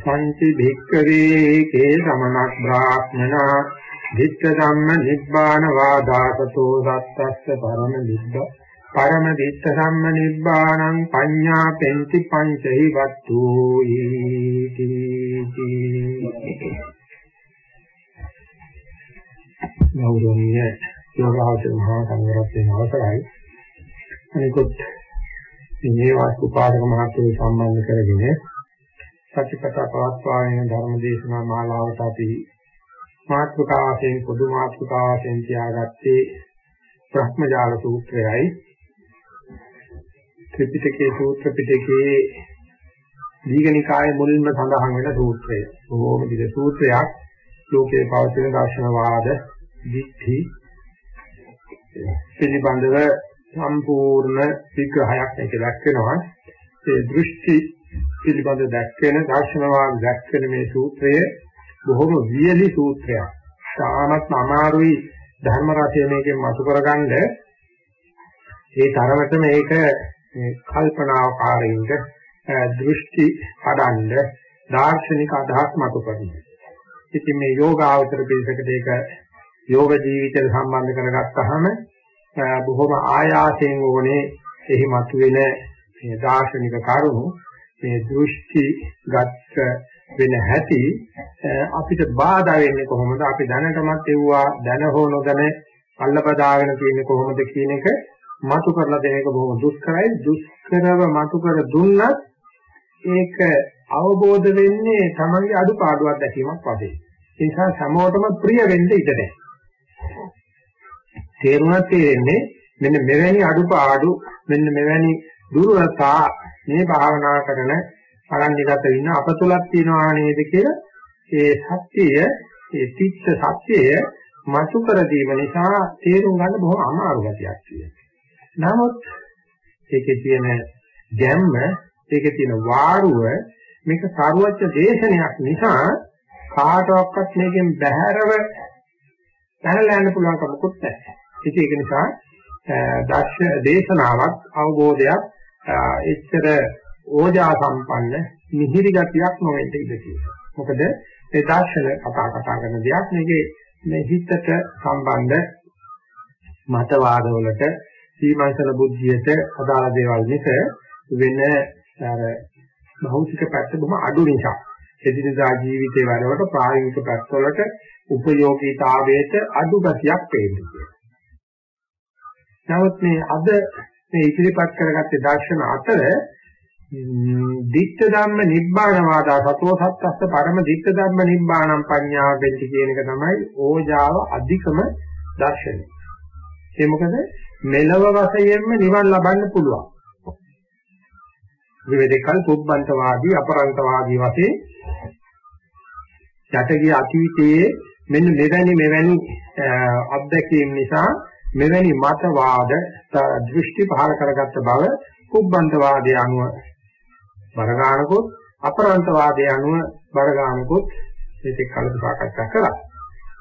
සංචි භික්කවේ කේ සමනක් බ්‍රාහ්මනා විත්ත ධම්ම නිබ්බාන වාදාසතෝ දත්තස්ස පරම නිබ්බ පරම විත්ත ධම්ම නිබ්බානං පඤ්ඤා පෙන්ති පංචහි වත්තු ඊති ගෞරවනීය යෝගාවචර මහා සංඝරත්නයේ අවසරයි. අනිකුත් මේ වාස්තු පාදක මහත්වයේ සම්බන්ධ කරගෙන සත්‍යපතා පවත්වාගෙන ධර්ම දේශනා මාලාවට අපි මාත්‍රිකා වශයෙන් පොදු මාත්‍රිකා වශයෙන් තියාගත්තේ බ්‍රහ්මජාල සූත්‍රයයි ත්‍රිපිටකයේ සූත්‍ර පිටකයේ දීඝනිකායේ මුලින්ම සඳහන් වෙන සූත්‍රය. බොහෝම දිග සූත්‍රයක්. ලෝකයේ පවතින දර්ශනවාද, දික්ටි පිළිබඳව සම්පූර්ණ විග්‍රහයක් මේක දක්වනවා. ඒ දෘෂ්ටි පිළිබඳ දැක්වෙන දර්ශනවාද දැක්වෙන මේ සූත්‍රය බොහොම වියලි සූත්‍රයක්. සාමත් අමාරුයි ධර්ම රසය මේකෙන් මතු කරගන්න. ඒ තරමට මේක මේ කල්පනාකාරීන්ට දෘෂ්ටි හදන්න දාර්ශනික අදහස් මතු කරනවා. ඉතින් මේ යෝගාවචර පිළිසකට ඒක යෝග ජීවිතයට සම්බන්ධ කරගත්තාම බොහොම ආයාසයෙන් ඕනේ එහි මතුවෙන මේ දාර්ශනික කරුණු මේ දෘෂ්ටි ගත්ත වෙන හැටි අපිට බාධා වෙන්නේ කොහොමද? අපි දැනටමත් එව්වා දැන හෝ නොදැන අල්ලපදාගෙන තියෙන්නේ කොහොමද කියන එක මතු කරලා දෙන එක බොහොම දුෂ්කරයි. දුෂ්කරව මතු කර දුන්නත් ඒක අවබෝධ වෙන්නේ Tamange අඩුපාඩුවක් දැකීමක් වශයෙන් ඒ නිසා සමෝතම ප්‍රිය වෙන්න ඉඩ නැහැ. තේරුණා තේරෙන්නේ මෙන්න මෙවැනි අඩුපාඩු මෙන්න මෙවැනි දුර්වලතා මේ භාවනා කරන අරණ්‍යගත ඉන්න අපතුලක් තියනවා නේද කියලා ඒ සත්‍යය ඒ තිත්ත සත්‍යය මතු කර දීම නිසා තේරුම් ගන්න බොහොම අමාරු ගැටියක් තියෙනවා. නමුත් ඒකේ තියෙන ගැම්ම ඒකේ තියෙන වාරුව මේක සාරවත්්‍ය දේශනයක් නිසා කාටවත් මේකෙන් බැහැරව පැනලා යන්න පුළුවන් කමකුත් නැහැ. ඒක නිසා දර්ශ දේශනාවක් අවබෝධයක් එච්චර ඕජා සම්පන්න මිහිරි ගතියක් නොවෙන්න ඉඩ තියෙනවා. මොකද මේ දර්ශන කතා කතා කරන දෙයක් මේකේ මේ හිතට සම්බන්ධ මතවාදවලට සීමාසල බුද්ධියට අදාළ දේවල් මිස වෙන අර භෞතික පැත්ත බොහොම අඩු නිසා එදිනදා ජීවිතේ වැඩවලට ප්‍රායෝගික පැත්තවලට උපයෝගීතාවයට අඩු ගතියක් පේනවා. නමුත් මේ අද මේ ඉදිරිපත් කරගත්තේ දර්ශන අතර දිට්ඨ ධම්ම නිබ්බාන වාදා සතෝ සත්තස්ස පරම දිට්ඨ ධම්ම නිබ්බානම් පඤ්ඤා වෙච්ච කියන එක තමයි ඕජාව අධිකම දර්ශනය. ඒ මොකද මෙලව වශයෙන්ම නිවන් ලබන්න පුළුවන්. විවේකල් පුබ්බන්තවාදී අපරන්තවාදී වශයෙන් යටගිය අතීතයේ මෙන්න මෙවැනි මෙවැනි අත්දැකීම් නිසා මෙවැනි මතවාද දෘෂ්ටි පහල කරගත්ත බව කුබ්බන්ත වාදයේ අනුව බරගානකොත් අපරන්ත වාදයේ අනුව බරගානකොත් මේක කලද සාකච්ඡා කරා.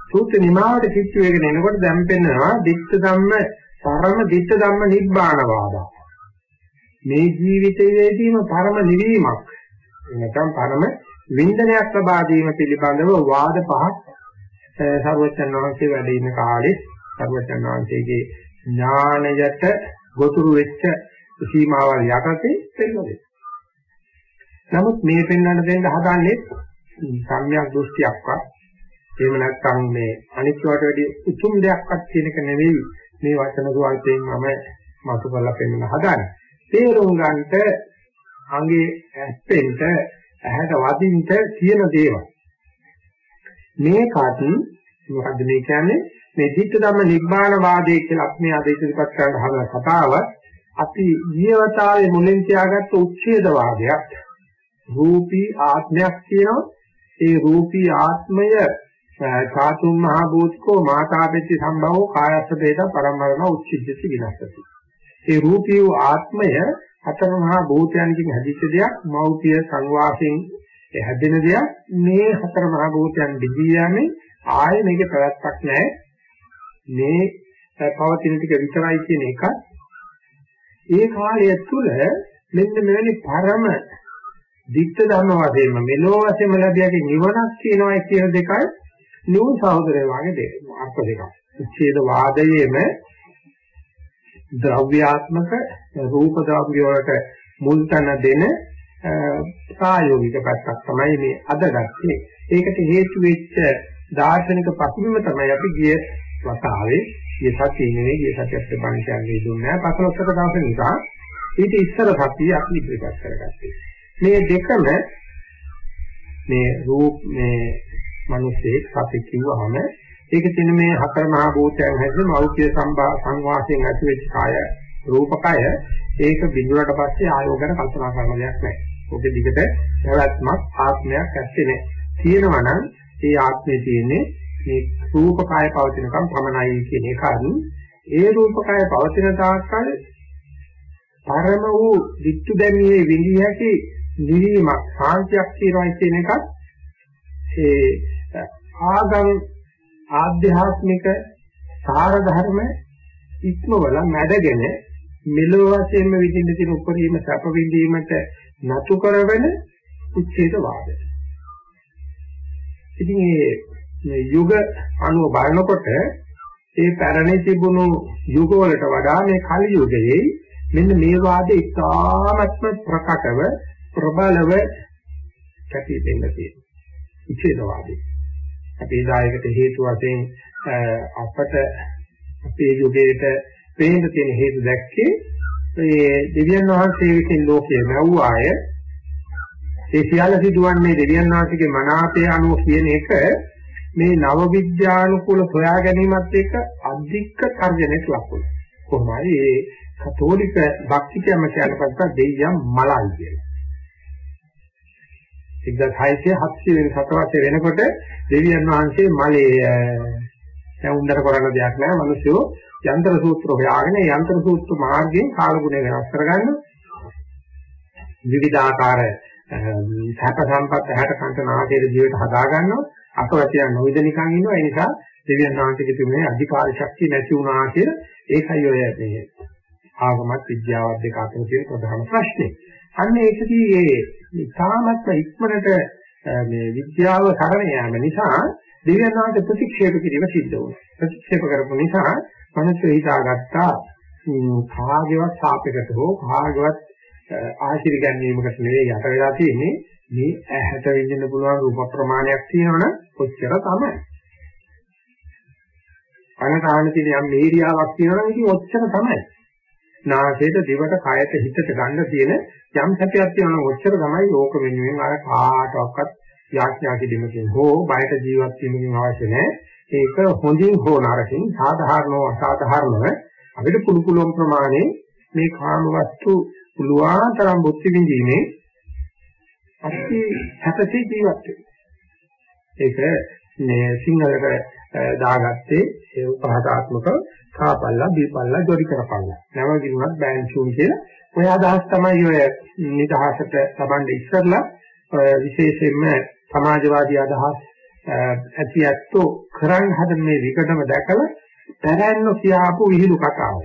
සූත්‍ර නිමාවට කිච්චු වේගෙන එනකොට දැන් පෙන්නවා ditta ධම්ම පරම ditta ධම්ම නිබ්බාන වාදා. මේ ජීවිතයේදීම පරම නිවීමක් නැත්නම් පරම වින්දනයක් ලබා දීම පිළිබඳව වාද පහක් සර්වචන් වහන්සේ වැඩ ඉන්න කාලේ සර්වඥාන්සේගේ ඥානයට ගොතුරු වෙච්ච සීමාවල් යටතේ පෙන්වන්නේ. නමුත් මේ පෙන්වන්න දෙන්න හදන්නේ සම්‍යක් දෘෂ්ටියක්වත් එහෙම නැත්නම් මේ අනිත්‍යවට වැඩි උතුම් දෙයක්වත් කියන එක නෙවෙයි මේ වචන සුවල්පයෙන් මම මතු කරලා පෙන්නන හදන්නේ. තේරුම් ගන්නට අංගේ ඇස්පෙන්ට ඇහැට වදින්ට කියන දේවල්. මේකත් මොකද්ද මේ කියන්නේ මේ ධිට්ඨ ධම්ම නිබ්බාන වාදයේ කියලා අපි මේ අද ඉදිරිපත් කරන්න හදන කතාව අපි ජීවිතාවේ මුලින් තියාගත්ත උච්ඡේද වාදයක් රූපී ආත්මයක් කියනවා. ඒ රූපී ආත්මය චාතුම් මහ භූතිකෝ මාතාපෙච්ච සම්භවෝ කායස්ස වේද පරමරණ උච්චිද්දති විනාශති. ඒ රූපී ආත්මය හතර මහා භූතයන්කින් හැදිච්ච දෙයක් මෞපිය සංවාසයෙන් හැදෙන දෙයක්. මේ හතර මහා භූතයන් දිවි යන්නේ ආයේ මේකේ ප්‍රවැත්තක් නැහැ. මේ පවතින ටික විතරයි කියන එක ඒ කාලය තුල මෙන්න මෙවැනි පරම දික්ත ධර්ම වශයෙන්ම මෙලෝ වශයෙන්ම ලැබියගේ නිවනක් කියනවා කියන දෙකයි නියු සහෝදරය වගේ දෙක අර්ථ දෙකක්. උච්ඡේද වාදයේම ද්‍රව්‍යාත්මක රූප ද්‍රව්‍ය වලට මුල් තැන දෙන ප්‍රායෝගික පැත්තක් තමයි මේ අද ගත්තේ. ඒකට හේතු වෙච්ච දාර්ශනික පසුබිම තමයි අපි ගිය වතාවේ ගිය සතියේ නෙවෙයි ගිය සතියත් බණ කියන්නේ දුන්නේ නැහැ. පසළොස්වක දවසේ නිසා ඊට ඉස්සර සතිය අපි ඉදිරිපත් කරගත්තේ. මේ දෙකම මේ රූප මේ මිනිස්සේ සති කිව්වහම ඒක තියෙන මේ හතර මහා භූතයන් හැදෙන මෞඛ්‍ය සංවාසයෙන් ඇති වෙච්ච කාය රූපකය ඒක බිඳුරට පස්සේ ආයෝගන කල්පනා කරන දෙයක් නැහැ. ඔක දිගට පැවැත්මක් ආත්මයක් ඇත්තේ නැහැ. තියෙනවා නම් ඒ ආත්මේ තියෙන්නේ මේ රූපකය පවතිනකම් පමණයි කියන එක අනුව ඒ රූපකය පවතින තාක්කල් පරම වූ විත්තු දැමීමේ විඳිය හැකි නිවීමක් සාන්තියක් තියෙනවා කියන එකත් ඒ ආගම් ආධ්‍යාත්මික සාර ධර්ම ඉක්මවල මැඩගෙන මෙලොව වශයෙන්ම විඳින්න තියෙන උපරිම සැප විඳීමට නතු කරවෙන උච්ඡේද වාදය. ඉතින් මේ යුග අනුව බලනකොට ඒ පැරණි තිබුණු යුග වලට වඩා මේ කලි යුගයේ මෙන්න මේ වාදේ ඉතාමත්ම ප්‍රකටව ප්‍රබලව කැපී පෙනෙන තියෙනවා. උච්ඡේදවාදී. අපේ දායකට හේතු වශයෙන් අපට අපේ යුගයට පේන්න තියෙන හේතු දැක්කේ මේ දෙවියන් වහන්සේ විසින් ලෝකයේ නැවුවාය ඒ සියල්ල සිදුවන්නේ දෙවියන් වහන්සේගේ මනාපය අනුව කියන එක මේ නව විද්‍යානුකූල සොයා ගැනීමත් එක්ක අධික තර්ජනයක් ලක්වන කොහොමයි මේ කතෝලික භක්තිකයම කියන පස්ස දෙයියන් මලයි කියලා. 1600 වෙනි සතවර්ෂය වෙනකොට දෙවියන් වහන්සේ මලේ දැන් උන්දර කරන්න දෙයක් නැහැ මිනිස්සු යන්ත්‍ර සූත්‍ර හොයාගෙන යන්ත්‍ර සූත්‍ර මාර්ගයෙන් කාලගුණය වෙනස් කරගන්න විවිධාකාර සැප සම්පත් හැට කන්ට නාසයේ ජීවිත හදා ගන්නවා අකවැතියන් නොවිද නිකන් ඉන්නවා ඒ නිසා දෙවියන් වහන්සේගේ තිබුණේ අධිකාර ශක්තිය නැති වුණා කියලා ඒකයි ඔය මේ ආගමත් විද්‍යාවත් දෙක අතර තියෙන ප්‍රධාන ප්‍රශ්නේ. අන්න ඒකදී ඒ ඉතාමත් ඉක්මනට මේ විද්‍යාව කරණ යාම නිසා දෙවියන් වහන්සේ ප්‍රතික්ෂේප කිරීම සිද්ධ වුණා. ප්‍රතික්ෂේප කරපු නිසා මනස හිතාගත්තා කාගේවත් සාපේකට හෝ කාගේවත් ආශිර්වාද ගැනීමකට නෙවෙයි යට වෙලා තියෙන්නේ මේ ඇහැට විඳින්න පුළුවන් රූප ප්‍රමාණයක් තියෙනවනම් කොච්චර තමයි. අනකාණ තියෙන යම් මේරියාවක් තියෙනවනම් ඉතින් ඔච්චර තමයි. නාසයට දිවට කයට හිතට ගන්න තියෙන යම් සැපයක් තියෙනවා ඔච්චර තමයි ලෝක වෙනුවෙන් අර කාටවත් යාඥා කිරීමකින් හෝ බයට ජීවත් වීමකින් අවශ්‍ය නැහැ. ඒක හොඳින් හෝ නරකින් සාධාරණව අසාධාරණව අපිට පුළු පුළුවන් ප්‍රමාණය මේ කාම වස්තු පුළුවන් තරම් බුද්ධ විඳීමේ අපි සැපසේ ජීවත් ඒක මේ සිංහලට දාගත්තේ ඒ උපහාසාත්මක කාපල්ලා බීපල්ලා ජොඩි කරපල්ලා. නම කිනුවත් බෑන්චුන් කියලා. ඔය අදහස් තමයි ඔය නිදහසට සම්බන්ධ ඉස්සරලා විශේෂයෙන්ම සමාජවාදී අදහස් ඇති ඇත්තෝ කරන් හදන මේ විකටම දැකලා පැරැන්නෝ කියාපු විහිළු කතාව.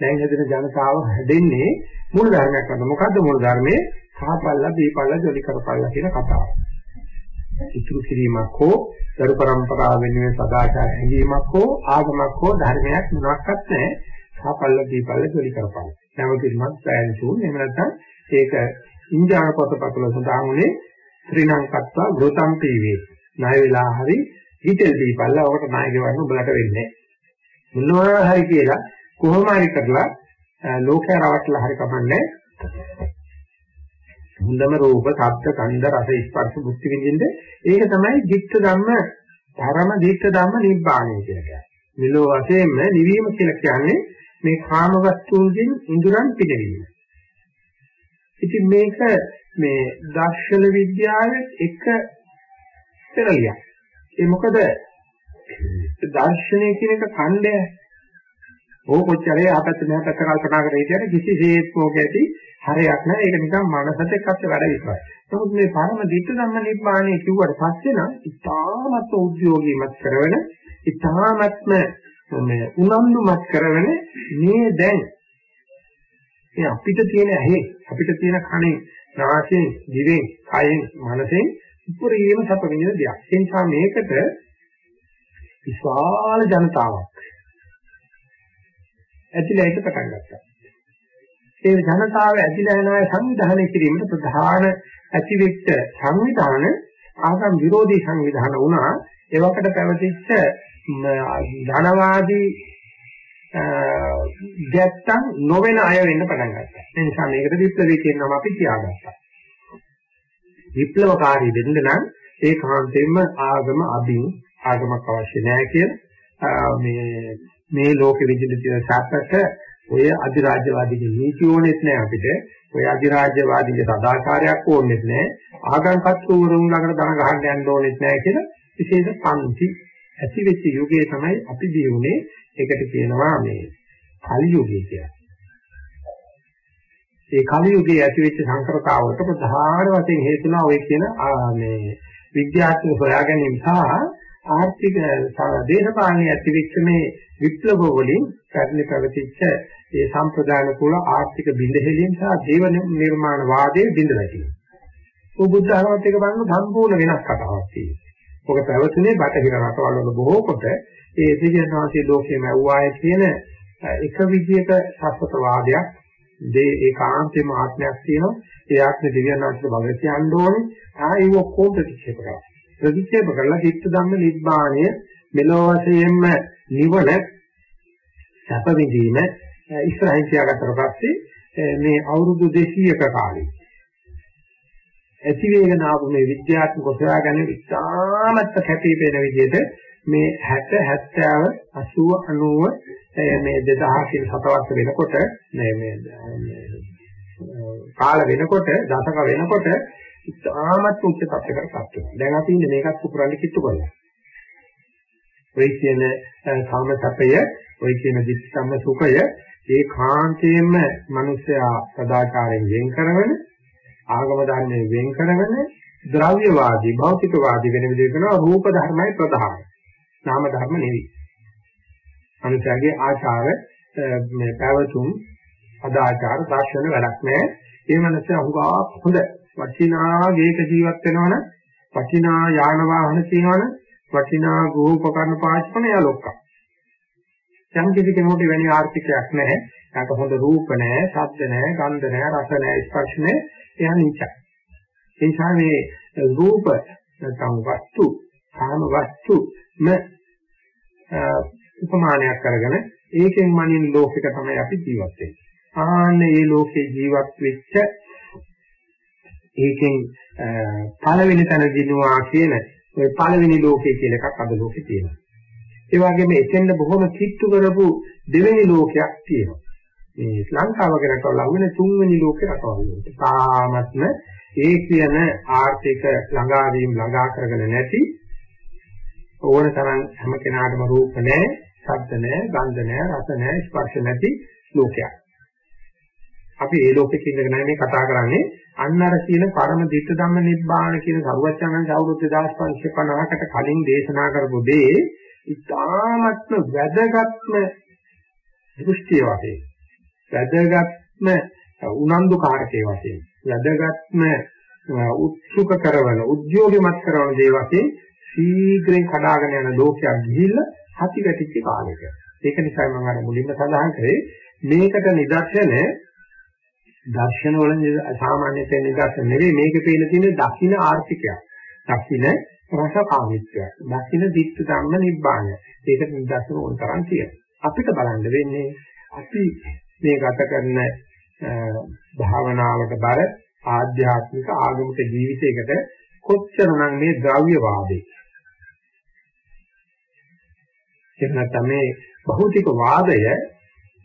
දැන් හැදෙන ජනතාව හැදෙන්නේ මූල ධර්මයක් වද. මොකද්ද මූල ධර්මයේ? කාපල්ලා බීපල්ලා ජොඩි කරපල්ලා කියන කතාව. ඉතුරු කිරීමක් හෝ දරු પરම්පරාව වෙනුවෙන් සදාචාර හැඟීමක් හෝ ආගමක් හෝ ධර්මයක් මොනක්වත් නැහැ. සාපල්ල දීපල්ල ජොලි කරපන්. නැවතිමත් සෑන්සුන් එහෙම නැත්නම් ඒක ඉන්දියානු පොතපතවල සඳහන් වුණේ ත්‍රිණංකත්වා ගෘතම් පීවේ. ණය වෙලා හරි හිතෙල් දීපල්ලා ඔකට ණය ගෙවන්න උඹලට වෙන්නේ මොනවා හරි කියලා කොහොම හරි කරලා ලෝකය රවට්ටලා හරි කමන්නේ හොඳම රූප, ශබ්ද, ගන්ධ, රස, ස්පර්ශ, බුද්ධි විඳින්න ඒක තමයි ධිට්ඨ ධම්ම, ධර්ම ධිට්ඨ ධම්ම නිබ්බාණය කියලා කියන්නේ. මෙලෝ වශයෙන්ම නිවීම කියලා කියන්නේ මේ කාම වස්තුන්ගෙන් ඉඳුරන් පිනවීම. ඉතින් මේක මේ දර්ශන විද්‍යාවේ එක පෙරලියක්. ඒ මොකද දර්ශනය කියන එක ඛණ්ඩය. ඕක කොච්චරේ ආපැත්ත මෙහාපැත්ත කල්පනා කරේ කියන කිසිසේත් ඕක ඇති හරයක් නැහැ. ඒක නිකන් මනසට එක්කත් වැඩ විතරයි. නමුත් මේ පරම දිට්ඨ ධම්ම නිබ්බාණය කිව්වට පස්සේ නම් ඉතාමත් උද්‍යෝගීමත් කරවන ඉතාමත්ම මේ උනන්දුමත් කරවන මේ දැන් මේ අපිට තියෙන ඇහි අපිට තියෙන කනේ නාසයෙන් දිවෙන් කයෙන් මනසෙන් උපරිම සැප විඳින දෙයක්. ඒ නිසා මේකට විශාල ජනතාවක් ඇතිලා එක පටන් ගත්තා. ඒ ජනතාව ඇතිලා යන අය සංවිධානය කිරීමට ප්‍රධාන ඇතිවෙච්ච සංවිධාන ආගම් විරෝධී සංවිධාන වුණා. ඒවකට පැවතිච්ච ධනවාදී ගැත්තම් නොවන අය වෙන්න පටන් ගත්තා. ඒ නිසා මේකට විප්ලවී කියන නම අපි තියාගත්තා. විප්ලවකාරී වෙන්න නම් ඒකාන්තයෙන්ම ආගම අභින් ආගමක් අවශ්‍ය නැහැ කියලා මේ මේ ලෝකෙ විදිහට තියෙන සැපට ඔය අධිරාජ්‍යවාදීගේ නීති ඕනෙත් නැහැ අපිට. ඔය අධිරාජ්‍යවාදීගේ සදාචාරයක් ඕනෙත් නැහැ. ආගම්පත් වරුන් ළඟට දන ගහන්න යන්න ඕනෙත් නැහැ කියලා විශේෂ පන්ති ඇති වෙච්ච යුගයේ තමයි අපි දියුනේ ඒකට කියනවා මේ කලි යුගය කියලා. ඒ කලි යුගයේ ඇති වෙච්ච සංකරතාවලට ප්‍රධාන වශයෙන් හේතුණා ඔය කියන මේ විද්‍යාත්මක හොයාගැනීම සහ ආර්ථික දේශපාලනයේ ඇති වෙච්ච මේ විප්ලව වලින් පැරණි පැවතිච්ච ඒ සම්ප්‍රදාන කුල ආර්ථික බිඳහෙලින් සහ දේව නිර්මාණ වාදයේ බිඳලා තියෙනවා. ਉਹ බුද්ධ ධර්මත් එක බලන සම්පූර්ණ වෙනස් කතාවක් තියෙනවා. ඔක පැවතුනේ බටහිර රටවල් වල බොහෝ කොට ඒ දිව්‍යනාසී ලෝකයේ මැව්වාය කියන එක විදිහක සත්‍යත වාදයක් දේ ඒකාන්තේම ආත්මයක් තියෙනවා ඒ ආත්ම දිව්‍යනාසීට බල කියන්න ඕනේ ආයෙ ඔක්කොම ප්‍රතික්ෂේප කරනවා ප්‍රතික්ෂේප කරලා චිත්ත ධම්ම නිබ්බාණය මෙලෝ වශයෙන්ම නිවන සැප විඳීම ඉස්සරහින් තියාගත්තට පස්සේ මේ අවුරුදු 200ක කාලේ ඇති වේගන ආපු මේ විද්‍යාත්මක හොයාගෙන ඉතාමත් කැපී පෙනෙන විදිහට මේ 60 70 80 90 මේ 2000 කියන සතවර්ෂ වෙනකොට මේ මේ කාල වෙනකොට දශක වෙනකොට ඉතාමත් උච්ච තත්යකට පත් වෙනවා. දැන් අපි ඉන්නේ මේකත් පුපුරන්න කිට්ටු කරලා. ඔය කියන කාමසපය, ඔය කියන දිස්සම්ම සුඛය ඒ කාන්තේම මිනිස්යා සදාචාරයෙන් වෙන් කරගෙන ආගම ධර්මයෙන් වෙන් කරගෙන ද්‍රව්‍යවාදී භෞතිකවාදී වෙන විදිහ කරනවා රූප ධර්මයි ප්‍රධාන. නාම ධර්ම නෙවෙයි. අනිත්‍යගේ ආචාර මේ පැවතුම් අදාචාර දාර්ශන වැඩක් නැහැ. ඒ මනස අහුගා හොඳ වචිනා ගේක ජීවත් වෙනවනම් වචිනා යාන වාහන තියෙනවනම් වචිනා ගෝපකරණ පාච්චන යලොක්ක. යම් කිසි කෙනෙකුට වෙන ආර්ථිකයක් නැහැ. යාට හොඳ රූප නැහැ, ශබ්ද නැහැ, ගන්ධ නැහැ, රස නැහැ, ස්පර්ශ නැහැ. එයා නිචයි. ඒ නිසා මේ රූප නැත්නම් වස්තු, කාම වස්තු ම උපමානයක් කරගෙන ඒකෙන් මනින් ලෝකෙක තමයි අපි ජීවත් වෙන්නේ. ආන්න මේ ලෝකේ ජීවත් වෙච්ච ඒකෙන් පළවෙනි තැන දිනුවා කියන ඔය පළවෙනි ලෝකේ කියලා එකක් අද ලෝකේ තියෙනවා. ඒ වගේම එතෙන්ද බොහොම කිට්ටු කරපු දෙවෙනි ලෝකයක් තියෙනවා. මේ ලංකාව ගැන කවලා වෙන තුන්වෙනි ලෝකේ රටවල් වලට. තාමත්ම ඒ කියන ආර්ථික ළඟාවීම් ළඟා කරගෙන නැති ඕන තරම් හැම කෙනාටම රූප නැහැ, ශබ්ද නැහැ, ගන්ධ නැහැ, රස නැහැ, ස්පර්ශ නැති ලෝකයක්. අපි ඒ ලෝකෙක ඉඳගෙන මේ කතා කරන්නේ අන්න අර කියන පරම දිට්ඨ ධම්ම නිබ්බාන කියන සරුවචනන් අවුරුදු 2550කට කලින් දේශනා කරපු දේ ඉතාමත්ම වැදගත්ම දෘෂ්ටිය වශයෙන් වැදගත්ම උනන්දු කාරකේ වශයෙන් වැදගත්ම උත්සුක කරවන උද්‍යෝගිමත් කරන දේ වශයෙන් ශීඝ්‍රයෙන් කඩාගෙන යන ලෝකයක් ගිහිල්ලා හති වැටිච්ච කාලයක. ඒක නිසා මම අර මුලින්ම සඳහන් කරේ මේකට නිදර්ශන දර්ශන වල සාමාන්‍ය තේ නිදර්ශන නෙවෙයි මේකේ පේන තියෙන දකින්න ආර්ථිකයක්. දකින්න රසකාමීත්වයක්. දකින්න දිට්ඨ ධම්ම නිබ්බාණය. ඒකට නිදර්ශන ඕන තරම් තියෙනවා. අපිට බලන්න වෙන්නේ අපි මේ ගත කරන භාවනාවට බර ආධ්‍යාත්මික ආගමික ජීවිතයකට කොච්චරනම් මේ ද්‍රව්‍යවාදී එහෙම නැත්නම් මේ භෞතික වාදය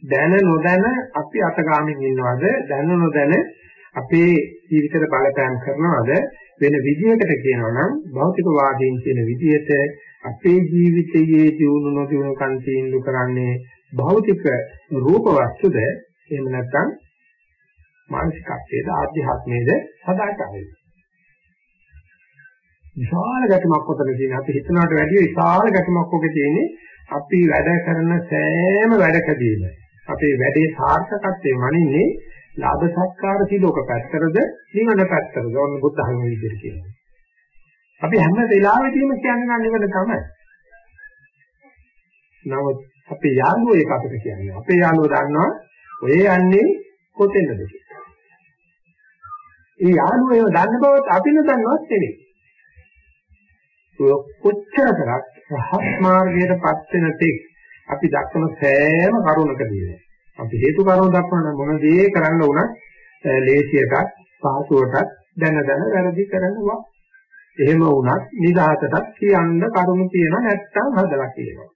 දැන නොදැන අපි අතගාමින් ඉන්නවද? දැන නොදැන අපේ ජීවිතේට බලපෑම් කරනවද? වෙන විදියකට කියනවා නම් භෞතික වාදයෙන් කියන විදියට අපේ ජීවිතයේ දියුණු නොදියුණු කන් තීන්දුව කරන්නේ භෞතික රූප වස්තුද? එහෙම නැත්නම් මානසිකත්වයේද ආධ්‍යාත්මයේද සදාචාරයේද? විශාල ගැටමක් උතන තියෙන අපි හිතනවට වැඩිය විශාල ගැටමක් ඔකේ තියෙන්නේ අපි වැඩ කරන සෑම වැඩකදීම. අපේ වැඩේ සාර්ථකත්වයේ මනින්නේ ලාභ සත්කාර සිලෝක පැත්තරද නිවන පැත්තරද ඕන බුද්ධ ධර්ම විදිහට කියනවා. අපි හැම වෙලාවෙදීම කියන්නේ නිවන තමයි. නමුත් අපේ යාළුවෝ ඒක අපිට කියන්නේ. අපේ යාළුවෝ දන්නවා ඔය යන්නේ කොතෙන්ද කියලා. ඒ යාළුවෝ ඒව දන්න බවත් අපි නොදන්නවත් නෙවෙයි. කොච්චර කරත් රහත් මාර්ගයටපත් වෙන තෙක් අපි දක්වන සෑම කරුණකදීම අපි හේතු කාරණා දක්වන මොන දේ කරන්න උනත් ලේසියටත් පහසුවටත් දැන දැන වැරදි කරනවා. එහෙම වුණත් නිදහසටත් කියන්න කරුණු තියෙන නැත්තම් හදලා කියනවා.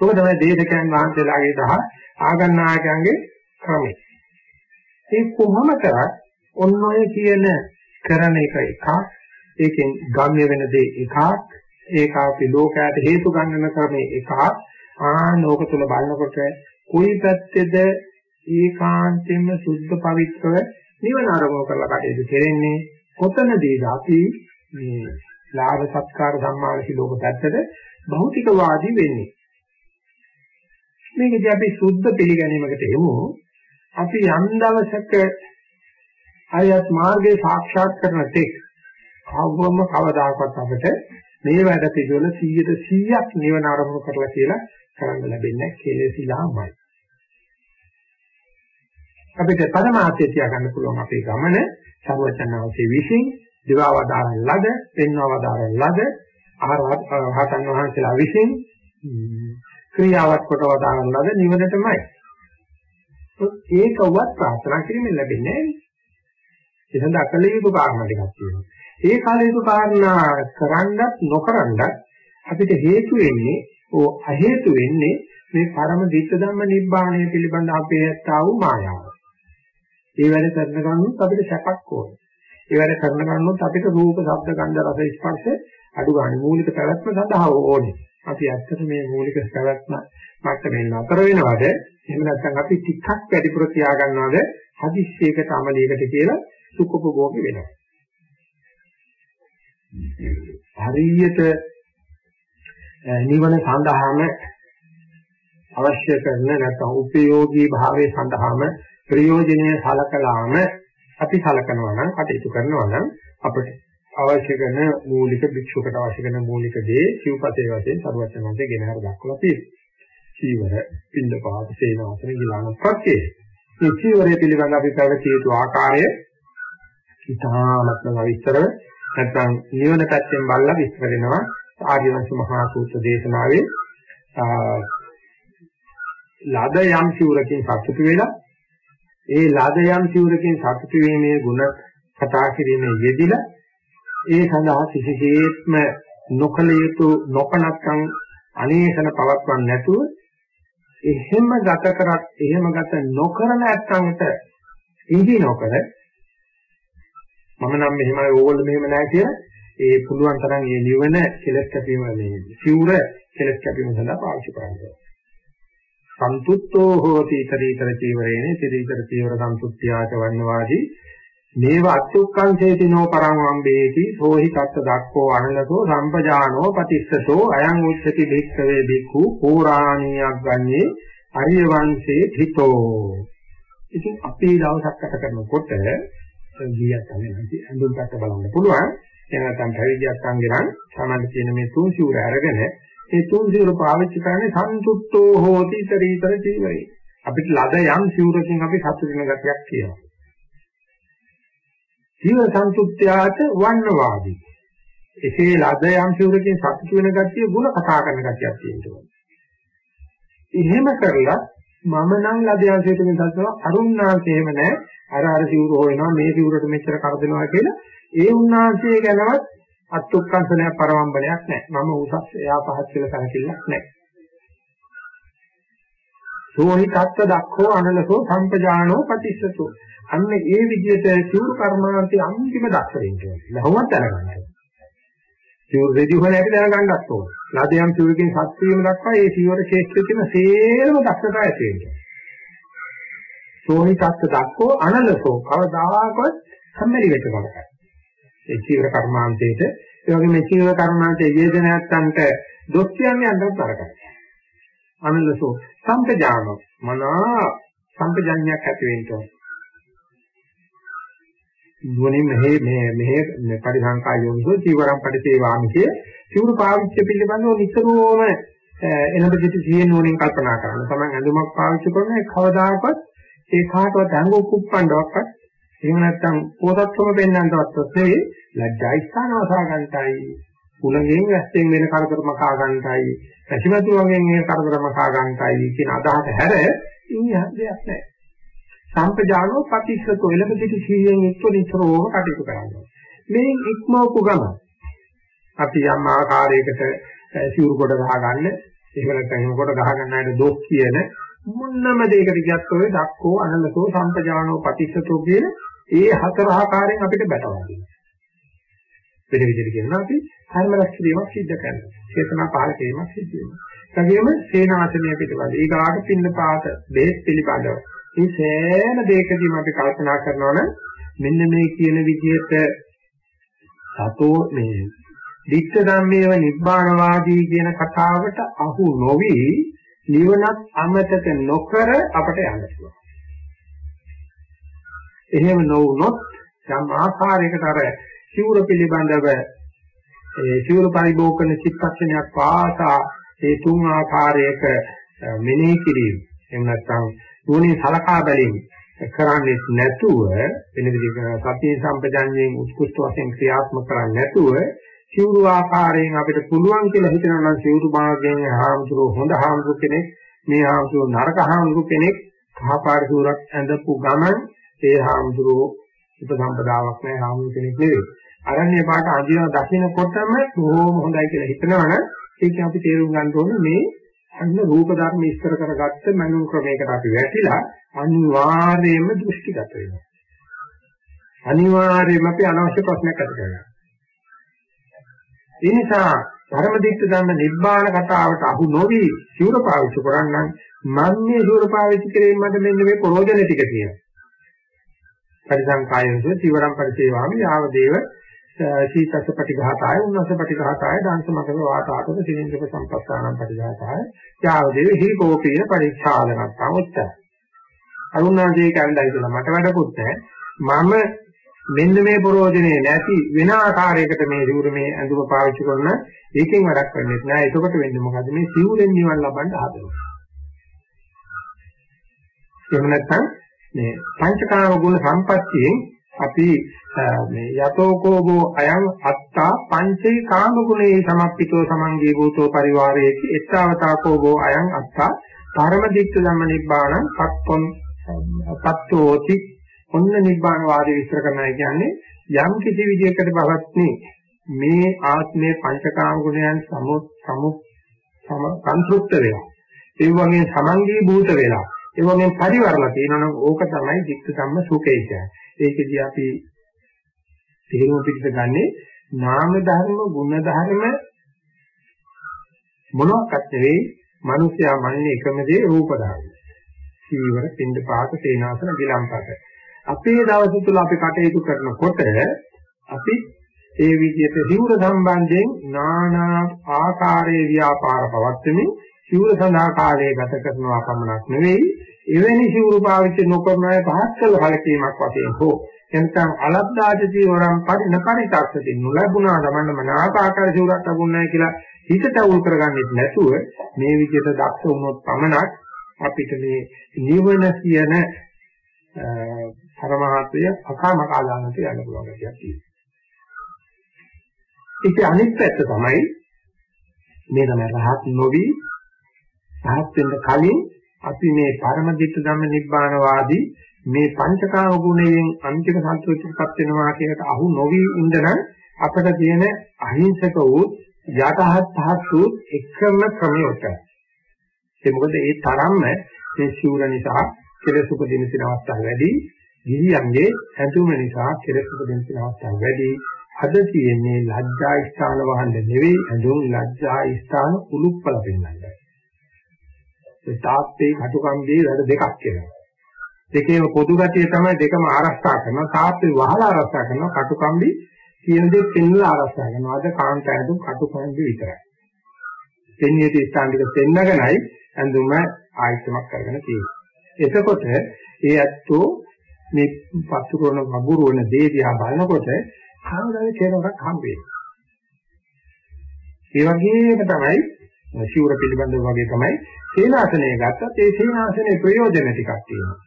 ඒක තමයි දේශකයන් වහන්සේලාගේ සහ ආගන්නායකයන්ගේ ක්‍රමය. ඒ කොහොම කරත් ඔන්න ඔය කියන කරන එක එකක් ඒකෙන් ගම්‍ය වෙන දේ එකක් ඒක අපි ලෝකයට හේතු ගන්නන ක්‍රමේ එකක්. ආනෝක තුල බලනකොට කොයි පැත්තේද ඒකාන්තයෙන්ම සුද්ධ පවිත්‍රව නිවන අරමුණු කරලා කටයුතු කෙරෙන්නේ? කොතනදීද අපි මේ ලාභ සත්කාර සම්මානසි ලෝක පැත්තට භෞතිකවාදී වෙන්නේ? මේකදී අපි සුද්ධ පිළිගැනීමකට එමු. අපි යම් දවසක ආයත් මාර්ගයේ සාක්ෂාත් කරන තෙක් කවවම කවදාකවත් අපිට මේ වැඩ පිළිවෙල 100ට 100ක් නිවන ආරම්භ කරලා කියලා කරන්න ලැබෙන්නේ කෙලෙසිලාමයි. අපිට පරමාර්ථය තියාගන්න පුළුවන් අපේ ගමන සර්වචනාංශයේ විසින් දිවාවදාරන් ලද, පෙන්වවදාරන් ලද ආරහතන් වහන්සේලා විසින් ක්‍රියාවත් කොට වදාරන ලද නිවනටමයි. ඒකවත් ප්‍රාර්ථනා කිරීමෙන් ලැබෙන්නේ නැහැ. ඒ සඳහා කළ යුතු කාරණා ටිකක් තියෙනවා. ඒ කාලේක කාරණා කරන්නත් නොකරන්නත් අපිට හේතු වෙන්නේ ඕ අ හේතු වෙන්නේ මේ පරම දිට්ඨ ධම්ම නිබ්බාණය පිළිබඳ අපේ ඇත්තා වූ මායාව. ඒ වැඩ කරන ගමන් අපිට සැපක් ඕනේ. ඒ වැඩ කරන ගමන් අපිට රූප, ශබ්ද, ගන්ධ, රස, ස්පර්ශ අඩු ගන්න මූලික පැවැත්ම සඳහා ඕනේ. අපි ඇත්තට මේ මූලික පැවැත්ම මට්ටමින් නතර වෙනවද? එහෙම නැත්නම් අපි ටිකක් වැඩිපුර තියාගන්නවද? හදිස්සියකට අමලියකට කියලා සුඛපභෝගී වෙනවා. හරියට නිවන සඳහාම අවශ්‍ය කරන නැත්නම් උපයෝගී භාවයේ සඳහාම ප්‍රයෝජනීය සලකලාම අපි සලකනවා නම් කටයුතු කරනවා නම් අපිට අවශ්‍ය කරන මූලික භික්ෂුවකට අවශ්‍ය කරන මූලික දේ සිව්පතේ වශයෙන් සරුවචනන්තේ ගෙන හර දක්වලා තියෙනවා. චීවර, පින්දපාත, සේනාසන, ගිලාන ප්‍රත්‍යේ. මේ චීවරය පිළිබඳ අපි පැවතිය යුතු ආකාරය ඉතාමත්ම විස්තරව නැත්නම් නිවන පැත්තෙන් බලලා විස්තර වෙනවා ආර්යවංශ මහා සූත්‍ර දේශනාවේ ලද යම් සිවුරකින් සතුටු වෙලා ඒ ලද යම් සිවුරකින් සතුටු වීමේ ගුණ කතා කිරීමේ යෙදිලා ඒ සඳහා කිසිසේත්ම නොකල යුතු නොකනක්කම් අනේසන පවත්වන්න නැතුව එහෙම ගත කරත් එහෙම ගත නොකරන නැත්තන්ට ඉහි නොකර මම නම් මෙහෙමයි ඕගොල්ලෝ මෙහෙම නැහැ කියලා. ඒ පුළුවන් තරම් මේ නිවන කෙලස් කැපීම මේ සිවුර කෙලස් කැපීම සඳහා පාවිච්චි කරනවා. සන්තුත්තෝ හෝති ඊතරීතර චීවරේනේ. ඊතරීතර චීවර සන්තුත්ත්‍යාච වන්නවාදී මේව අත්ුක්ඛංසේතිනෝ පරං වම්බේති. සෝහි තත්ත දක්ඛෝ අනලතෝ සම්පජානෝ පතිස්සතෝ අයං උච්චති භික්ඛවේ භික්ඛු පුරාණියක් ගන්නේ අරිය වංශේ හිතෝ. ඉතින් අපේ දවසක් ගත කරනකොට ගියත් අනේ අඳුන්කට බලන්න පුළුවන්. එහෙම නැත්නම් පැවිදියක් අංගෙනම් සමහර තියෙන මේ තුන් සිවුර අරගෙන ඒ තුන් සිවුර පාවිච්චි කරන්නේ සන්තුෂ්ටෝ හෝති ඊතරීතර ජීවරේ. අපිට ලද යම් සිවුරකින් අපි සතුට වෙන ගතියක් කියනවා. ජීව සන්තුෂ්ත්‍යාට වන්නවාදී. එසේ ලද යම් සිවුරකින් සතුට වෙන ගතිය ಗುಣ කතා කරන ගතියක් තියෙනවා. එහෙම කරලා මම නම් ලද යම් සිවුරකින් සතුට අරුණාංශේම නැහැ. අර අර සිවුර හොයනවා මේ සිවුරට මෙච්චර කරදෙනවා කියලා ඒ උන්නාංශයේ ගැනවත් අත්ුක්කංශනයක් පරවම්බනයක් නැහැ. මම උසස් එයා පහත් කියලා කරකිල්ලක් නැහැ. සෝහි තත්ත දක්ඛෝ අනලසෝ සම්පජානෝ පටිච්චසෝ අන්න ඒ විදිහට සිවුරු කර්මාන්තයේ අන්තිම දක්ෂ වෙන්න ඕනේ. ලහුවත් දැනගන්න. සිවුරු රෙදි හොයන හැටි දැනගන්නත් ඕනේ. ලාදයන් සිවුරකින් සත් වීම දක්වා ඒ සිවුර ශේෂ්ත්‍රයේ තියෙන සේරම දක්ෂතාවය ඇති වෙනවා. සෝහි තත්ත දක්ඛෝ අනලසෝ කවදාකවත් සම්මැලි වෙච්ච බලකයි. ඒ චීවර කර්මාන්තයේට ඒ වගේ මේ චීවර කර්මාන්තයේ යෙදෙන නැත්තන්ට දොස් කියන්නේ අnder තරකයි. අනලසෝ සම්පජානෝ මනා සම්පජඤ්ඤයක් ඇති වෙන්න ඕන. නුවණින් මෙහි මේ මෙහි පරිසංකා යෝනිසෝ චීවරම් පරිසේවාමි කිය සිවුරු පාවිච්චි පිළිබඳව නිතරම එනබ දෙති සිහිය නුවණින් කල්පනා කරන්න. තමන් ඇඳුමක් පාවිච්චි කරන කවදාකවත් ඒ කාටවත් අංග කුප්පණ්ඩවක්වත් එහෙම නැත්නම් පොතත්වම පෙන්වන්නවත් නෙවෙයි ලැජ්ජා ස්ථාන වසා ගන්නටයි කුලගෙන් ඇස්යෙන් වෙන කරදර මකා ගන්නටයි පැසිමතු වගේ මේ කරදර මකා ගන්නටයි කියන අදහස හැර ඉන්නේ දෙයක් නැහැ. සම්පජානෝ පටිච්චසෝ එළඹ සිටි සීයෙන් එක්ව නිතරම කටයුතු කරනවා. මේ ඉක්මවපු ගම අපි යම් ආකාරයකට සිවුරු කොට ගහගන්න එහෙම නැත්නම් එහෙම කොට ගහගන්න අයට දොස් කියන මොන්නම දෙයකට ගියත් ඔය දක්කෝ අනලසෝ සම්පජානෝ පටිච්චසෝ කියන ඒ හතර ආකාරයෙන් අපිට බැටවනවා. වෙන විදිහට කියනවා අපි කර්ම රැස්වීමක් සිද්ධ කරනවා. චේතනා පහල කිරීමක් සිද්ධ වෙනවා. එතගෙම සේනාසනය පිටවල ඊගාට පින්න පාත බේස් පිළිබඳව. මේ සෑම දෙයකදීම අපි කල්පනා කරනවා නම් මෙන්න මේ කියන විදිහට සතෝ මේ දික්ක ධම්මේව නිබ්බානවාදී කියන කතාවට අහු නොවි නිවනත් අමතක නොකර අපට යන්න පුළුවන්. එහෙම නොවුනොත් යම් ආකාරයකට අර සිවුර පිළිබඳව ඒ සිවුර පරිභෝගන චිත්තක්ෂණයක් පාසා ඒ තුන් ආකාරයක මෙනෙහි කිරීම එහෙම නැත්නම් නුවණින් සලකා බැලීම කරන්නේ නැතුව වෙන විදිහක සතිය සම්පජාඤ්ඤයෙන් උත්කෘෂ්ඨ වශයෙන් ක්‍රියාත්මක කරන්නේ නැතුව සිවුරු ආකාරයෙන් අපිට පුළුවන් කියලා හිතනවා නම් සිවුරු භාගයෙන් හාමුදුරුවෝ හොඳ හාමුදුරුවෝ කෙනෙක් මේ හාමුදුරුවෝ නරක හාමුදුරුවෝ කෙනෙක් කහපාට සූරක් ඇඳපු ගමන් ඒ හාමුදුරුවෝ උපසම්පදාවක් නැහැ හාමුදුරුවෝ කෙනෙක් නෙවෙයි. අරණ්‍ය පාට අඳින දකින්නකොටම බොහොම හොඳයි කියලා හිතනවනම් ඒක අපි තේරුම් ගන්න ඕනේ මේ අන්න රූප ධර්ම ඉස්තර කරගත්ත මනෝ ක්‍රමයකට අපි වැටිලා අනිවාර්යයෙන්ම දෘෂ්ටිගත වෙනවා. අනිවාර්යයෙන්ම අපි අනවශ්‍ය ප්‍රශ්නයක් ඇති කරගන්නවා. ඒ නිසා ධර්මදික්ත ධර්ම නිබ්බාන කතාවට අහු නොවි සිවුර පාවිච්චි කරන්නම් මම මේ සිවුර පාවිච්චි කිරීම මට මෙන්න මේ ප්‍රෝජන ටික තියෙනවා. පරිසංකායනස සිවරම් පරිසේවාමි යාව දේව සීතස පටිඝාතාය උන්නස පටිඝාතාය දාංශ මතක වාතාවත සිනින්දක සම්පස්සානම් පටිඝාතාය යාවදේ හි කෝපීන පරික්ෂාලනත්තම උත්තර. අරුණාදී කණ්ඩායි කියලා මට වැඩකුත් නැහැ මම මෙන්න මේ ප්‍රෝජනේ නැති වෙන ආකාරයකට මේ සිවුර මේ ඇඳුම පාවිච්චි කරන ඒකෙන් වැඩක් වෙන්නේ නැහැ එතකොට වෙන්නේ මොකද මේ සිවුරෙන් නිවන් ලබන්න හදනවා. එහෙම නැත්නම් මේ පංචකාම ගුණ සම්පත්තියෙන් අපි මේ යතෝකෝබෝ අයං අත්තා පංචේ කාම ගුණේ සමප්පිතෝ සමංගේ භූතෝ පරිවාරයේති එත්තාවතාකෝබෝ අයං අත්තා පරම දික්ඛ ධම්ම නිබ්බාණං පත්තොන් පත්තෝති ඔන්න නිබ්බාන වාදය විස්තර කරනවා කියන්නේ යම් කිසි විදියකට බවත්නි මේ ආත්මයේ පංචකාම ගුණයන් සමු සමු සම සංතෘප්ත වෙලා ඒ වගේ සමංගී භූත වෙලා ඒ වගේ පරිවර්ණ තියෙනවනම් ඕක තමයි දික්ඛ ධම්ම සුඛේ කියන්නේ. ඒකෙදී අපි තේරුම පිටිට ගන්නේ නාම ධර්ම ගුණ ධර්ම මොනක්වත් නෙවෙයි මිනිස්යා මන්නේ එකම දේ රූප ධර්ම. සීවර පින්ඩ පාත සේනාසන ගිලම්පත. අපේ දවස තුල අපි කටයුතු කරනකොට අපි ඒ විදිහට සිවුර සම්බන්ධයෙන් নানা ආකාරයේ ව්‍යාපාර පවත්වමින් සිවුර සඳහා කාලය ගත කරනවා පමණක් නෙවෙයි එවැනි සිවුරු පාවිච්චි නොකරන අය පහත් කළ කලකීමක් වශයෙන් හෝ එනකම් අලබ්දාජදී වරම් පරිණ පරිතක්සති නොලැබුණා තමන්න මනාප ආකාර සිවුරක් ලැබුණ නැහැ කියලා හිතට උල් කරගන්නෙත් නැතුව මේ විදිහට දක්ෂ වුණොත් පමණක් අපිට මේ නිවන කියන පරමාර්ථය අකාමකා දානට යන්න පුළුවන් ගැටියක් තියෙනවා. ඒක අනිත් පැත්ත තමයි මේ තමයි රහත් නොවි රහත් වෙන්න කලින් අපි මේ පරම දිට්ඨ ධම්ම නිබ්බානවාදී මේ පංචකාම ගුණයෙන් අන්තිම සත්‍යයටපත් වෙනවා කියකට අහු නොවි ඉඳන අපිට තියෙන අහිංසක වූ යටහත් පහත් වූ එකම ක්‍රමයකට ඒ මොකද ඒ තරම්ම මේ ශූර නිසා කෙලෙස් උපදින සින අවස්ථා වැඩි ගිහියන්ගේ හැඳුම නිසා කෙලෙස් උපදින සින අවස්ථා වැඩි. අද තියෙන්නේ ලැජ්ජා ස්ථාන වහන්න නෙවෙයි ඇඳුම් ලැජ්ජා ස්ථාන උලුප්පල පෙන්වන්නයි ඒ තාප්පේ කටුකම්බේ වැඩ දෙකක් කියලා දෙකේම පොදු ගතිය තමයි දෙකම ආරක්ෂා කරනවා. තාප්පේ වහලා ආරක්ෂා කරනවා. කටුකම්බි කියන දේ පෙන්වලා ආරක්ෂා කරනවා. අද කාන්ත ඇඳුම් කටුකම්බි විතරයි. දෙන්නේ තේ ස්ථාන ටික පෙන්නගෙනයි ඇඳුම ආයතනක් කරගෙන තියෙන්නේ. එතකොට ඒ ඇත්තෝ මේ පතුරවන වගුරුවන දේ දිහා බලනකොට කවදාද කෙනෙකුට හම්බෙන්නේ. ඒ වගේම තමයි ශිවර පිළිබඳව වගේ තමයි සේනාසනය ගත්තත් ඒ සේනාසනයේ ප්‍රයෝජන ටිකක් තියෙනවා.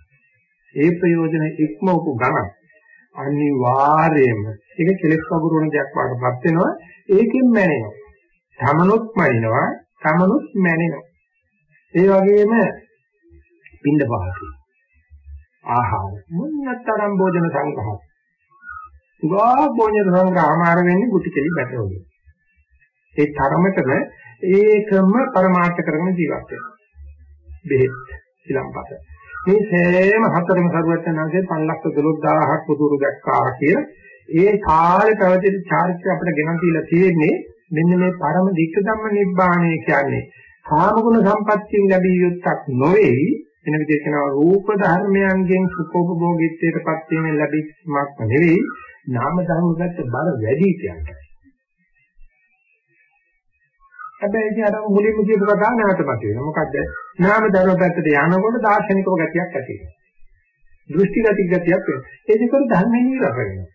ඒ ප්‍රයෝජන ඉක්මවපු ගමන් අනිවාර්යයෙන්ම ඒක කෙලෙස් වගුරුවන දෙයක් වඩපත් වෙනවා. ඒකෙන් මැනෙනවා. තමනුත් මනිනවා, තමනුත් මැනෙනවා. ඒ වගේම පින්ඩ පහසි. ආහාර මුන්නතරම් භෝජන සංග්‍රහ. උගා භෝජන සංග්‍රහමාර වෙන්නේ ගුටි කෙලි බැටරෝගේ. ඒ තරමටම ඒකම પરමාර්ථ කරගෙන ජීවත් වෙනවා. බෙහෙත් ශිලම්පත. මේ සෑම හතරම සරුවචනාංශයේ 512000ක් පුදුරු දැක්කා කියලා ඒ කාලේ පැවතිච්ච චාරිත්‍රය අපිට ගෙනන් තියලා තියෙන්නේ මෙන්න මේ පරම දික්ක ධම්ම නිබ්බාණය කියන්නේ කාමගුණ සම්පත්තියෙන් ලැබිය යුත්තක් නොවේ වෙන විදිහට කියනවා රූප ධර්මයන්ගෙන් සුඛෝපභෝගීත්වයටපත් වීමෙන් ලැබීමක් නෙවෙයි නාම ධර්මකට බර වැඩි කියන්නේ. හැබැයි ඉතින් අර මුලින්ම කියපු කතාව නැවතපත් වෙනවා. මොකද නාම ධර්ම පැත්තට යනකොට දාර්ශනිකව ගතියක් ඇති වෙනවා. දෘෂ්ටි ගති ගතියක් වෙනවා. ඒ දෙකම ධර්මයෙන් නිරප වෙනවා.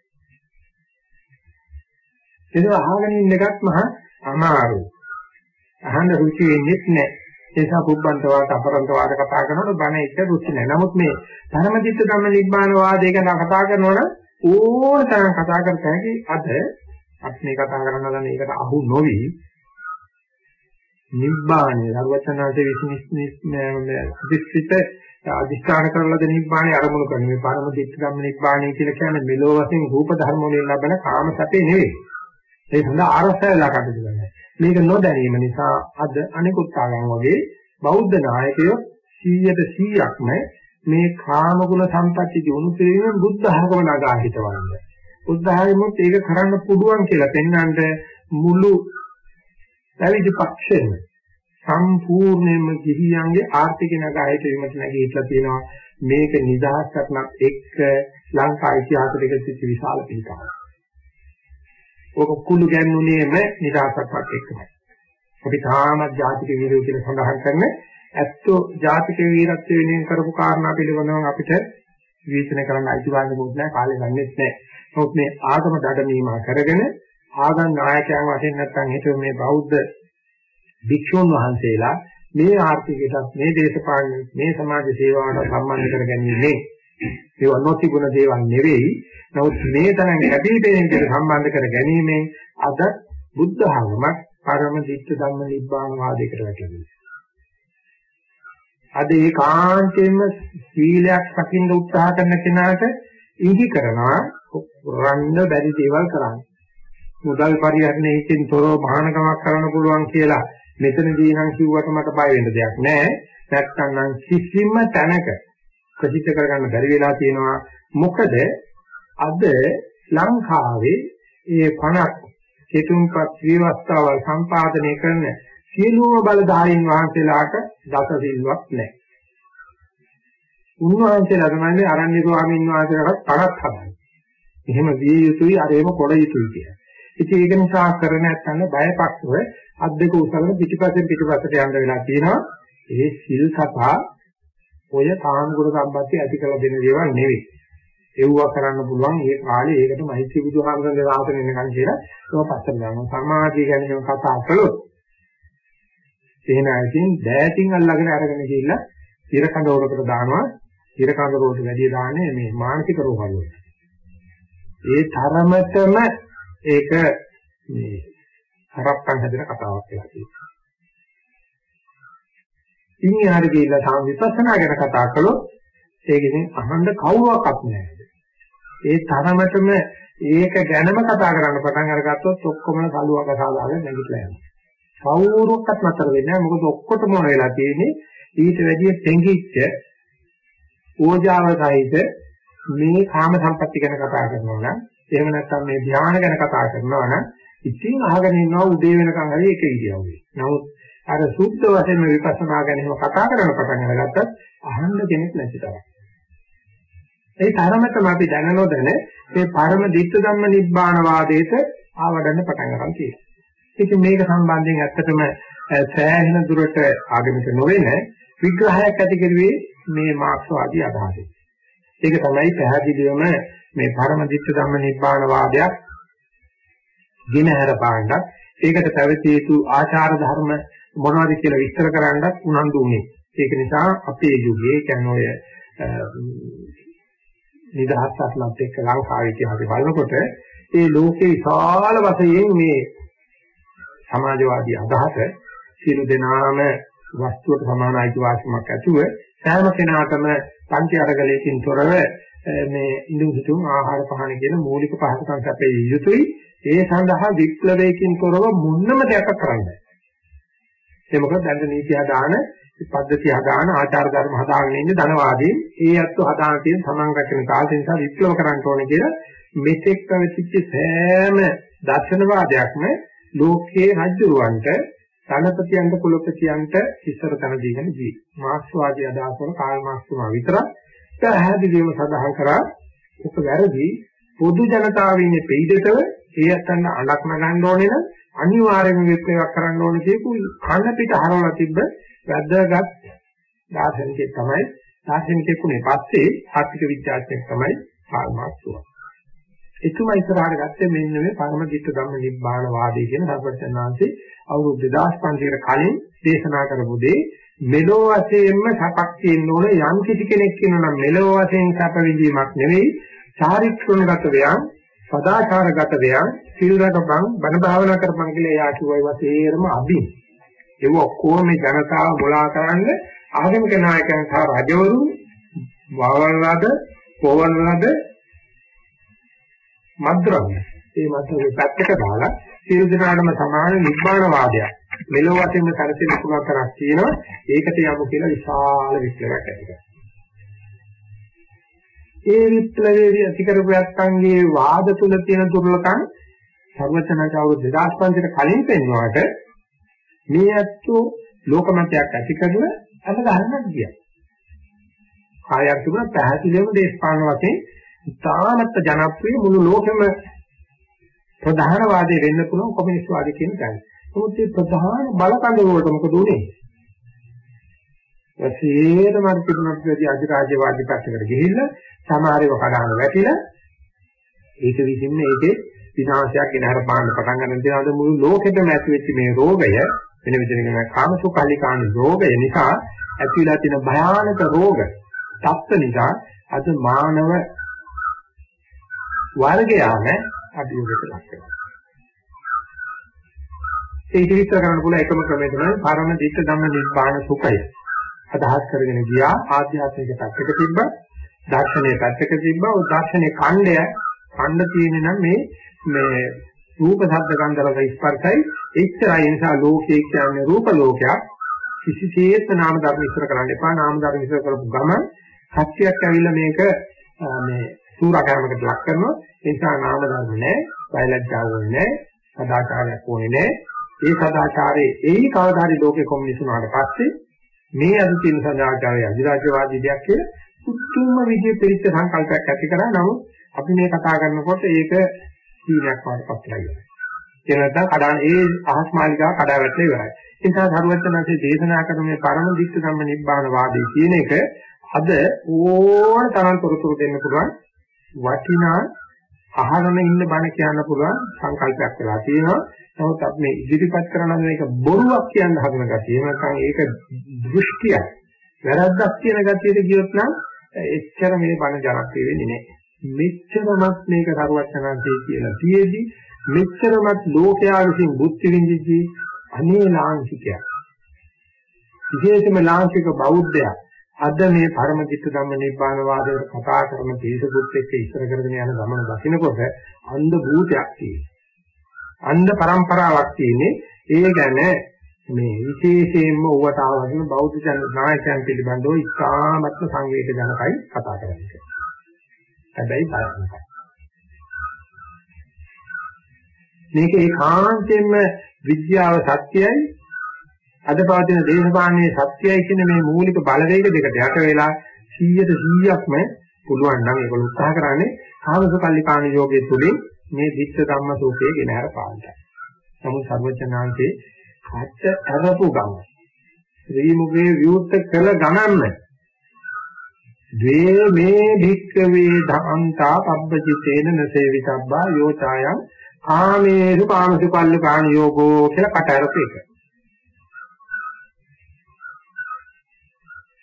ඒක අහගෙන ඉන්න එකත් මහා අමාරුයි. අහන්න රුචි වෙන්නේ නැහැ. ඒ නිසා පුබ්බන්ත වාද අපරන්ත වාද කතා කරනකොට බණ එක රුචි නැහැ. නමුත් මේ ධර්මදිත්ත ධම්ම නිබ්බාන වාදය ගැන කතා කරනවනම් ඕන තරම් කතා කරත හැකි අද අපි මේ කතා කරන දන්න ඒකට අහු නොවි නිබ්බානේ සර්වචනාසේ විසිනිස්සිත අධිෂ්ඨාන කරලද නිබ්බානේ අරමුණු කරන මේ පරම දිට්ඨ ධම්ම නිබ්බානේ කියලා කියන්නේ මෙලෝ වශයෙන් රූප ධර්ම වලින් ලබන කාම සැපේ නෙවෙයි. ඒ සඳහා අරසයලා කටයුතු කරනවා. මේක නොදැනීම නිසා අද අනිකුත් ආගම් වගේ බෞද්ධ නායකයෝ 100ට 100ක්ම මේ කාමගුණ සම්පatti දිනු පිළිවෙල බුද්ධ ආගම නගා හිටවන්නේ. බුද්ධ ආගමොත් ඒක කරන්න පුළුවන් කියලා පෙන්වන්නට මුළු පැවිදි පක්ෂෙම සම්පූර්ණයෙන්ම ගිහියන්ගේ ආර්ථික නගා හිටවීමට නැගීట్లా තියෙනවා. මේක නිදහස් කරනත් එක්ක ලංකා ඉතිහාසයක සිට විශාල පිළිකාවක්. ඕක කුළු ගැන්නුනේම නිදාසක්වත් එක්කමයි. අපි තාමත් ජාතික වීරයෝ කියලා සඳහන් කරන ඇත්තෝ ජාතික වීරත්ව වෙනුවෙන් කරපු කාරණා පිළිබඳව අපිට විචනය කරන්න අයිතිවාසිකමක් නැහැ කාලේ ගන්නෙත් නැහැ. නමුත් මේ ආගම දඩමීමා කරගෙන ආගම් නායකයන් වශයෙන් නැත්නම් හිතුව මේ බෞද්ධ භික්ෂුන් වහන්සේලා මේ ආර්ථිකයටත් මේ දේශපාලන මේ සමාජ සේවාවට සම්බන්ධ කර ගැනීම ඒවා නොතිබුණ දේවල් නෙවෙයි. නමුත් මේ තරම් කැපිපෙනෙන දෙයට සම්බන්ධ කර ගැනීමෙන් අද බුද්ධ ආගමක් පරම දිට්ඨ ධම්ම නිබ්බාන වාදයකට වැටෙනවා. අද ඒකාන්තයෙන්ම සීලයක් රකින්න උත්සාහ කරන කෙනාට ඉඟි කරනවා රන්න බැරි දේවල් කරන්න. මුදල් පරිහරණයකින් තොරව මහානකමක් කරන්න පුළුවන් කියලා මෙතනදී නම් කිව්වට මට බය වෙන්න දෙයක් නැහැ. නැත්තම් නම් කිසිම තැනක ප්‍රසිද්ධ කරගන්න බැරි වෙලා තියෙනවා මොකද අද ලංකාවේ ඒ 50 හේතුන්පත් විවස්ථාවල් සම්පාදනය කරන සියලුම බලධාරීන් වහන්සේලාට දස සිල්වත් නැහැ. උන්වහන්සේලා තමයි අරණ්‍ය ස්වාමීන් වහන්සේලාට පරක් හදන්නේ. එහෙම විය යුතුයි අරේම කොළ යුතුයි කියලා. ඉතින් ඒක නිසා කර නැත්නම් බයපක්ෂව අත් දෙක උසගෙන පිටිපස්සෙන් පිටිපස්සට යන්න වෙලා තියෙනවා. ඒ සිල් සතා ඔය කාමගුණ සම්පatti ඇති කළ දෙන දේවල් නෙවෙයි. ඒවා කරන්න පුළුවන් ඒ කාලේ ඒකට මෛත්‍රී බුදුහාමරගේ රාතන එනකන් කියලා ඒක පස්සට දානවා. සමාධිය ගැන කතා කළොත් එහෙනම් ඉතින් දෑතින් අල්ලගෙන අරගෙන ගිහිල්ලා ඉර කඳවුරකට දානවා ඉර කඳවුරට වැඩි දාන්නේ මේ මානසික රෝග වලට. ඒ තරමටම ඒක මේ හරප්පන් හැදෙන කතාවක් කියලා කියනවා. ඉන් යාර ගිහිල්ලා සාම විපස්සනා ගැන කතා කළොත් ඒකෙන් අහන්න කවුරක්වත් නැහැ. ඒ තරමටම ඒක ගැනම කතා කරන්න පටන් අරගත්තොත් ඔක්කොම සලුවක සාදාගෙන නැගිටලා යනවා. කවුරුවක්වත් නතර වෙන්නේ නැහැ. මොකද ඔක්කොටම මොන වෙලා තියෙන්නේ ඊට වැඩිය පෙඟිච්ච ඕජාව සහිත මේ කාම සම්පatti ගැන කතා කරනවා නම් එහෙම නැත්නම් මේ ධ්‍යාන ගැන කතා කරනවා නම් ඉතින් අහගෙන ඉන්නවා උදේ වෙනකන් හරි එක ඉරියව්වේ. නමුත් අර සුද්ධ වශයෙන්ම විපස්සනා ගැන එහෙම කතා කරන පටන් අරගත්තත් අහන්න කෙනෙක් නැති තරම්. ඒ තරමටම අපි දැන නොදැන මේ පරම ditta ධම්ම නිබ්බාන වාදයට ආවඩන්න පටන් ගන්න තියෙනවා. ඉතින් මේක සම්බන්ධයෙන් ඇත්තටම සෑහෙන දුරට ආගමික නොවන විග්‍රහයක් ඇති කරුවේ මේ මාක්ස්වාදී අදහසයි. ඒක තමයි පැහැදිලිවම මේ පරම ditta ධම්ම නිබ්බාන වාදයක් ගෙන හැර පාණ්ඩක් ඒකට පැවතිය යුතු ආචාර ධර්ම මොනවද කියලා විස්තර කරන්නත් උනන්දු වුණේ. ඒක නිසා අපේ යුගයේ කියන්නේ ඔය නිදහස් අත්ලත් එක්ක ලංකාවේ ඉතිහාසය බලනකොට ඒ ලෝකේ විශාල වශයෙන් මේ සමාජවාදී අදහස සියලු දෙනාම වස්තුවට සමාන අයිතිවාසිකමක් ඇතුව සෑම කෙනාටම පංච අරගලයකින් තොරව මේ ඉඳුන් හිටුම් ආහාර පහන කියන මූලික පහසුකම් සැපේ යුතුයි. ඒ සඳහා විප්ලවයකින් තොරව මුන්නම දෙයක් කරන්නේ. ඒ මොකද දැන් නීති හදාන පද්ධති හදාන ආචාර ධර්ම හදාගෙන ඉන්න ධනවාදී ඒ අත්ව හදාන තියෙන තමන් රැකෙන කාලේ නිසා විප්ලව කරන්න ඕනේ කියලා මෙතෙක් පැවතිච්ච සෑම දර්ශනවාදයක්ම ලෝකයේ රජුරවන්ට ධනපතියන්ට කුලපතියන්ට ඉස්සර තන දීගෙන ජී මාක්ස්වාදී අදහස් වල කාල් මාක්ස් තුමා විතරක්. පැහැදිලිවම සඳහන් කරා ඒක වැරදි පොදු ජනතාව ඉන්නේ පිළිදෙතව ඒ අතන අලක් නගන්න ඕනේ නම් අනිවාර්යයෙන්ම විප්ලවයක් කරන්න ඕනේ කියපු කන්න පිට හරවලා තිබ්බ වැදගත් දාර්ශනිකයෙක් තමයි දාර්ශනිකයෙකුනේ පස්සේ ආර්ථික විද්‍යාඥයෙක් තමයි කාල් මාක්ස් වුණා. එතුමා ඉස්සරහට ගත්තේ මෙන්න මේ පරම දිට්ඨ ධම්ම නිබ්බාන වාදය කියන සර්වඥාන්සේ අවුරුදු 2500කට කලින් දේශනා කරපු දේ මෙලෝ වශයෙන්ම සපක් තියෙන්න ඕන. යම් කිසි කෙනෙක් කියනවා මෙලෝ වශයෙන් සප විඳීමක් නෙවෙයි. චාරිත්‍රණගත වේයන් සදාචාරගත වේයන් සිල් රැකපන් බණ භාවනා කරපන් කියලා එයා කිව්වයි වශයෙන්ම අභින් ඒක ඔක්කොම මේ ජනතාව මොලා කරන්න ආගමික නායකයන් සහ රජවරු වවල්ලාද පොවල්ලාද මද්ද්‍රව්‍ය. ඒ මද්ද්‍රව්‍ය පැත්තක දාලා සියලු දෙනාටම සමාන නිබ්බාන වාදයක්. මෙලොව වශයෙන්ම කරසින කුණක් කරක් තියෙනවා ඒකට යමු කියලා විශාල විප්ලවයක් ඇති කරනවා ඒ විප්ලවයේ ඇති කරපු යත්තන්ගේ වාද තුල තියෙන දුර්ලභකම් සර්වචනක අවුරුදු 2500කට කලින් පෙන්වුවාට මේ ඇත්තෝ ලෝකමතයක් ඇති කරලා අද ගන්නත් ගියා. කායයක් තිබුණා පැහැදිලිවම දේශපාලන වශයෙන් ඉතාමත් ජනප්‍රිය මුළු ලෝකෙම ප්‍රධාන වාදයේ වෙන්න පුළුවන් කොමියුනිස්ට් වාදය කියන කයි. නමුත් මේ ප්‍රධාන බලකඳ වලට මොකද උනේ? ඇසීරම තිබුණත් වැඩි අධිරාජ්‍යවාදී පැත්තකට ගිහිල්ලා සමහරව කඩාන වැටිලා ඒක විසින්න ඒකේ විනාශයක් ගෙන හර පාන්න පටන් ගන්න තියෙනවා මුළු ලෝකෙටම ඇති වෙච්ච මේ රෝගය වෙන විදිහකින් කියන කාමසුඛාලිකාන රෝගය නිසා ඇතිලා තියෙන භයානක රෝග තත්ත්ව නිසා අද මානව වර්ගයාම අභියෝගයට ලක් වෙනවා. ඒක විස්තර කරන්න පුළුවන් එකම ක්‍රමය තමයි පරම දිට්ඨ ධම්ම නිබ්බාන සුඛය. අදහස් කරගෙන ගියා ආධ්‍යාත්මික පැත්තක තිබ්බා, දාර්ශනික පැත්තක තිබ්බා, ඔය දාර්ශනික ඛණ්ඩය ඛණ්ඩ තියෙන්නේ නම් මේ මේ රූප ශබ්ද ගන්ධ රස ස්පර්ශයි. එච්චරයි නිසා ලෝකයේ කියන්නේ රූප ලෝකයක්. කිසිසේත් නාම ධර්ම ඉස්සර කරන්න එපා. නාම ධර්ම ඉස්සර කරපු ගම සත්‍යයක් ඇවිල්ලා මේක මේ සූරාකරමකට ලක් කරනවා. ඒ නිසා නාම ධර්ම නෑ බයලජ්ජාව නෑ සදාචාරයක් ඕනේ නෑ. ඒ සදාචාරයේ එයි කවදාරි ලෝකේ කොමියුනිසුනාට පස්සේ මේ අද තියෙන සදාචාරය අධිරාජ්‍යවාදී දෙයක් කියලා උතුම්ම විදිහේ පිළිච්ච සංකල්පයක් ඇති කරා නමුත් අපි මේ කතා කරනකොට ඒක සීලයක් වඩපත් වෙලා ඒ නැත්නම් කඩන ඒ අහස් මාලිකාව කඩා වැටලා ඉවරයි. ඒ නිසා ධර්මචර්යනාසේ දේශනා කරන මේ පරම දික්ක ධම්ම නිබ්බාන වාදයේ කියන එක අද ඕන තරම් තොරතුරු දෙන්න පුළුවන් වටිනා අහගෙන ඉන්න බණ කියන්න පුළුවන් සංකල්පයක් වෙලා තියෙනවා. නමුත් අපි මේ ඉදිරිපත් කරන මේක බොරුවක් කියන්න හදන ගැතිය. නැත්නම් ඒක දෘෂ්ටියක්. වැරද්දක් කියන ගතියට ගියොත් නම් එච්චර මේ බණ ජනප්‍රිය වෙන්නේ නැහැ. මෙච්චරමත් මේක සරුවචනාංශයේ කියලා තියෙදි මෙච්චරමත් ලෝකයා විසින් බුද්ධ විඳිද්දී අනේ ලාංකිකයක්. විශේෂම ලාංකික බෞද්ධයා අද මේ පරම චිත්ත ධම්ම නිබ්බාන වාදයට කතා කරන තීසකුත් එක්ක ඉස්සර කරගෙන යන ගමන දකින්නකොට අන්ධ භූතයක් තියෙනවා. අන්ධ પરම්පරාවක් තියෙන්නේ ඒ ගැන මේ විශේෂයෙන්ම ඔවට ආවදින බෞද්ධ ජන නායකයන් පිළිබඳව ඉතාමත්ම සංවේග ජනකයි කතා කරන්නේ. හැබැයි බලන්නකයි. මේක ඒකාන්තයෙන්ම විද්‍යාව සත්‍යයි අද පවතින දේශපාලනයේ සත්‍යයි කියන මේ මූලික බලවේග දෙකට යට වෙලා 100ට 100ක්ම පුළුවන් නම් ඒක උත්සාහ කරන්නේ සාමසකල්ලිකාණ යෝගයේ තුලින් මේ ධිට්ඨ ධම්ම සූපේ ගෙන හර පාන්නයි. නමුත් සර්වඥාන්සේ කච්ච අරපු ගම ශ්‍රී මුගේ විවුර්ත කළ ගමන්ම ද්වේ මේ භික්ඛවේ ධම්තා පබ්බජිතේන නසේවිතබ්බා යෝචායං කාමේසු කාමසුකල්ලිකාණ යෝගෝ කියලා කට අරපු එක.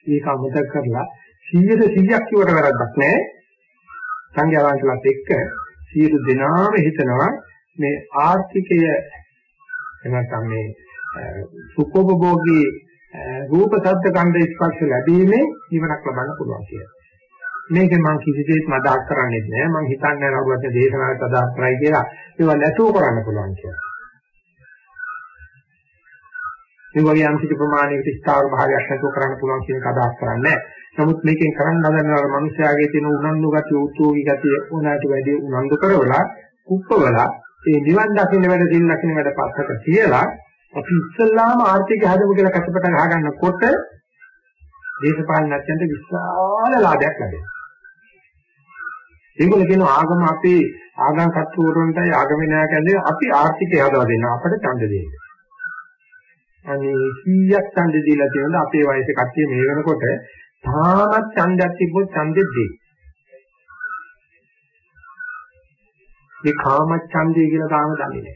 ඒක අමතක කරලා 100ට 100ක් කිව්වට වැරද්දක් නැහැ. සංඝයා වහන්සේලාත් එක්ක සියලු දෙනාම හිතනවා මේ ආර්ථිකය එනකම් මේ සුඛෝපභෝගී රූප ශබ්ද ගන්ධ ස්පර්ශ ලැබීමේ ජීවනක් ලබන්න පුළුවන් කියලා. මේක මම කිසිසේත් මතක් කරන්නේ නැහැ. මම හිතන්නේ නැහැ නරුවත් දේශනාවට අදාළ කරයි කියලා. ඒවා නැතුව කරන්න පුළුවන් කියලා. මේ වගේ යම් කිසි ප්‍රමාණයකට ස්ථාවර භාවයක් නැතුව කරන්න පුළුවන් කියන එක අදහස් කරන්නේ නැහැ. නමුත් මේකෙන් කරන්න හදන අර මිනිස්යාගේ තියෙන උනන්දු ගතිය, උත්ෝගී ගතිය උනාට වැඩි උනන්දු කරවලා කුප්පවලා ඒ නිවන් දකින්න වැඩ දින් දකින්න වැඩ පස්සට තියලා අපි ඉස්සල්ලාම ආර්ථික හදමු කියලා කටපට ගහගන්නකොට දේශපාලනඥයන්ට විශාල ලාභයක් ලැබෙනවා. ඒගොල්ලෝ කියන ආගම අපේ ආගම් කට්ටුවරන්ටයි ආගමේ නායකයන්ට අපි ආර්ථිකය හදලා දෙන්න අපිට ඡන්ද දෙන්න. අනේ 100ක් ඡන්ද දීලා තියෙනවා අපේ වයසේ කට්ටිය මේ වෙනකොට තාමත් ඡන්දයක් තිබ්බොත් ඡන්දෙ දෙයි. මේ කාමච්ඡන්දය කියලා තාම දන්නේ නැහැ.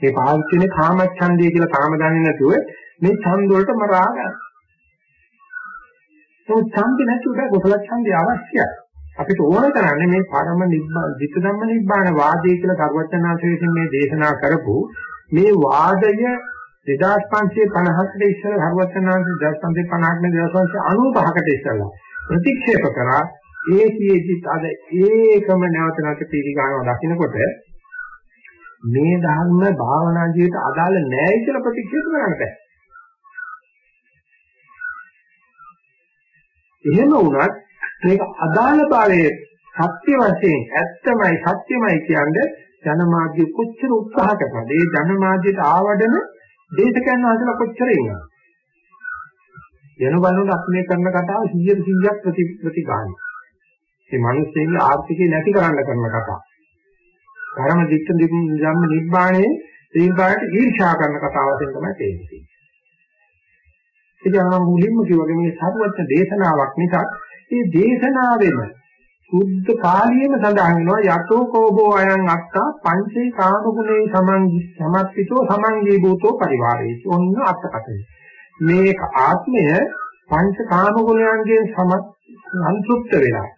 මේ පාවිච්චිනේ කාමච්ඡන්දය කියලා තාම දන්නේ නැතුව මේ ඡන්ද වලටම රාගය. ඒ ඡන්ද නැතුව කුසල ඡන්දය අවශ්‍යයි. අපිට ඕන කරන්නේ මේ පරම නිබ්බාන, ධිට ධම්ම නිබ්බාන වාදය කියලා සර්වඥාන්සේ මේ දේශනා කරපු මේ වාදය 2550කට ඉස්සර හරවත්තනාංශ 2550කට 2595කට ඉස්සරලා ප්‍රතික්ෂේප කරා ඒකීදි අද ඒකම නැවත නැවත පිළිගන්නවා දකින්නකොට මේ ධර්ම භාවනා ජීවිත අදාළ නැහැ කියලා ප්‍රතික්ෂේප කරන්න බෑ. එහෙම වුණත් මේක අදාළභාවයේ සත්‍ය වශයෙන් ඇත්තමයි සත්‍යමයි කියන්නේ ජනමාධ්‍ය කොච්චර උත්සාහ කරනවද? ඒ ජනමාධ්‍යට ආවඩන දේශකයන් වහන්සේලා කොච්චර ඉන්නවද? යන බලනකොට අපි මේ කරන කතාව 100 100ක් ප්‍රති ප්‍රතිගාමී. මේ මිනිස්සුන්ගේ ආර්ථිකය නැති කරන්න කරන කතාව. ධර්ම දික්ක ධම්ම නිබ්බාණය තේපාට ඊර්ෂ්‍යා කරන කතාව වශයෙන් තමයි තේරෙන්නේ. ඉතින් මම මුලින්ම කිව්වගේ මේ සරුවත් දේශනාවක් නිසා මේ දේශනාවෙම සුද්ධ කාලියේම සඳහන් වෙනවා. යතෝ කෝබෝ අයං අත්තා පංචේ කාම ගුණේ සමංගි සමත්විතෝ සමංගී භූතෝ පරිවාරේ ඔන්න අත්කතේ මේක ආත්මය පංච කාම ගුණයන්ගෙන් සම්පූර්ණ වෙලා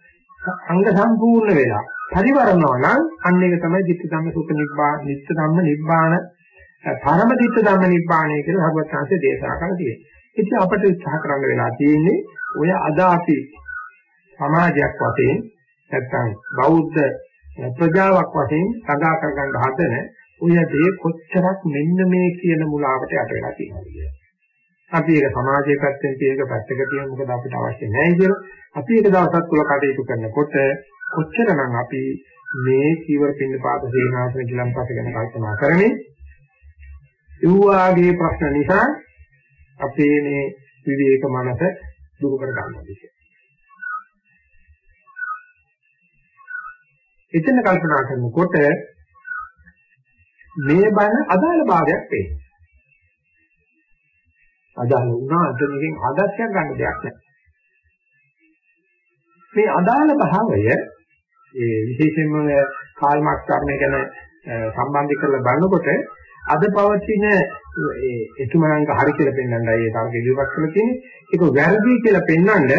අංග සම්පූර්ණ වෙලා පරිවරනවා නම් අන්න ඒක තමයි ධිට්ඨ ධම්ම සුඛ නිබ්බාන නිත්‍ය ධම්ම නිබ්බාන පරම ධිට්ඨ ධම්ම නිබ්බානය කියලා භගවත්වහන්සේ දේශනා කරලා තියෙනවා. ඉතින් අපිට උත්සාහ කරන්න වෙලා තියෙන්නේ ඔය අද අපි සමාජයක් වශයෙන් නැත්නම් බෞද්ධ ප්‍රජාවක් වශයෙන් සඳහා කරගන්න හදන ඔය දේ කොච්චරක් මෙන්න මේ කියන මුලාවට යට වෙලා තියෙනවද කියලා. අපි ඒක සමාජයේ පැත්තෙන් තියෙක පැත්තක තියෙන මොකද අපිට අවශ්‍ය නැහැ කියලා. අපි ඒක දවසක් තුල කටයුතු කරනකොට කොච්චරනම් අපි මේ කීවර පින්න පාද සේනාසන කිලම්පස ගැන කල්පනා කරන්නේ. ඌවාගේ ප්‍රශ්න නිසා අපේ මේ විවේක මනස දුරු කර ගන්නවා. එතන කල්පනා කරනකොට මේ බණ අදාළ භාවයක් වෙයි. අදාළ වුණාට මේකෙන් ආදර්ශයක් ගන්න දෙයක් නැහැ. මේ අදාළ භාවය ඒ විශේෂයෙන්ම කාල් මාක්ස් ධර්මය ගැන සම්බන්ධ කරලා බලනකොට අද පවතින ඒ එතුමනංග හරි කියලා පෙන්වන්නයි ඒ තර්ක ඉදිරිපත් කරලා තියෙන්නේ. ඒක වැරදි කියලා පෙන්වන්න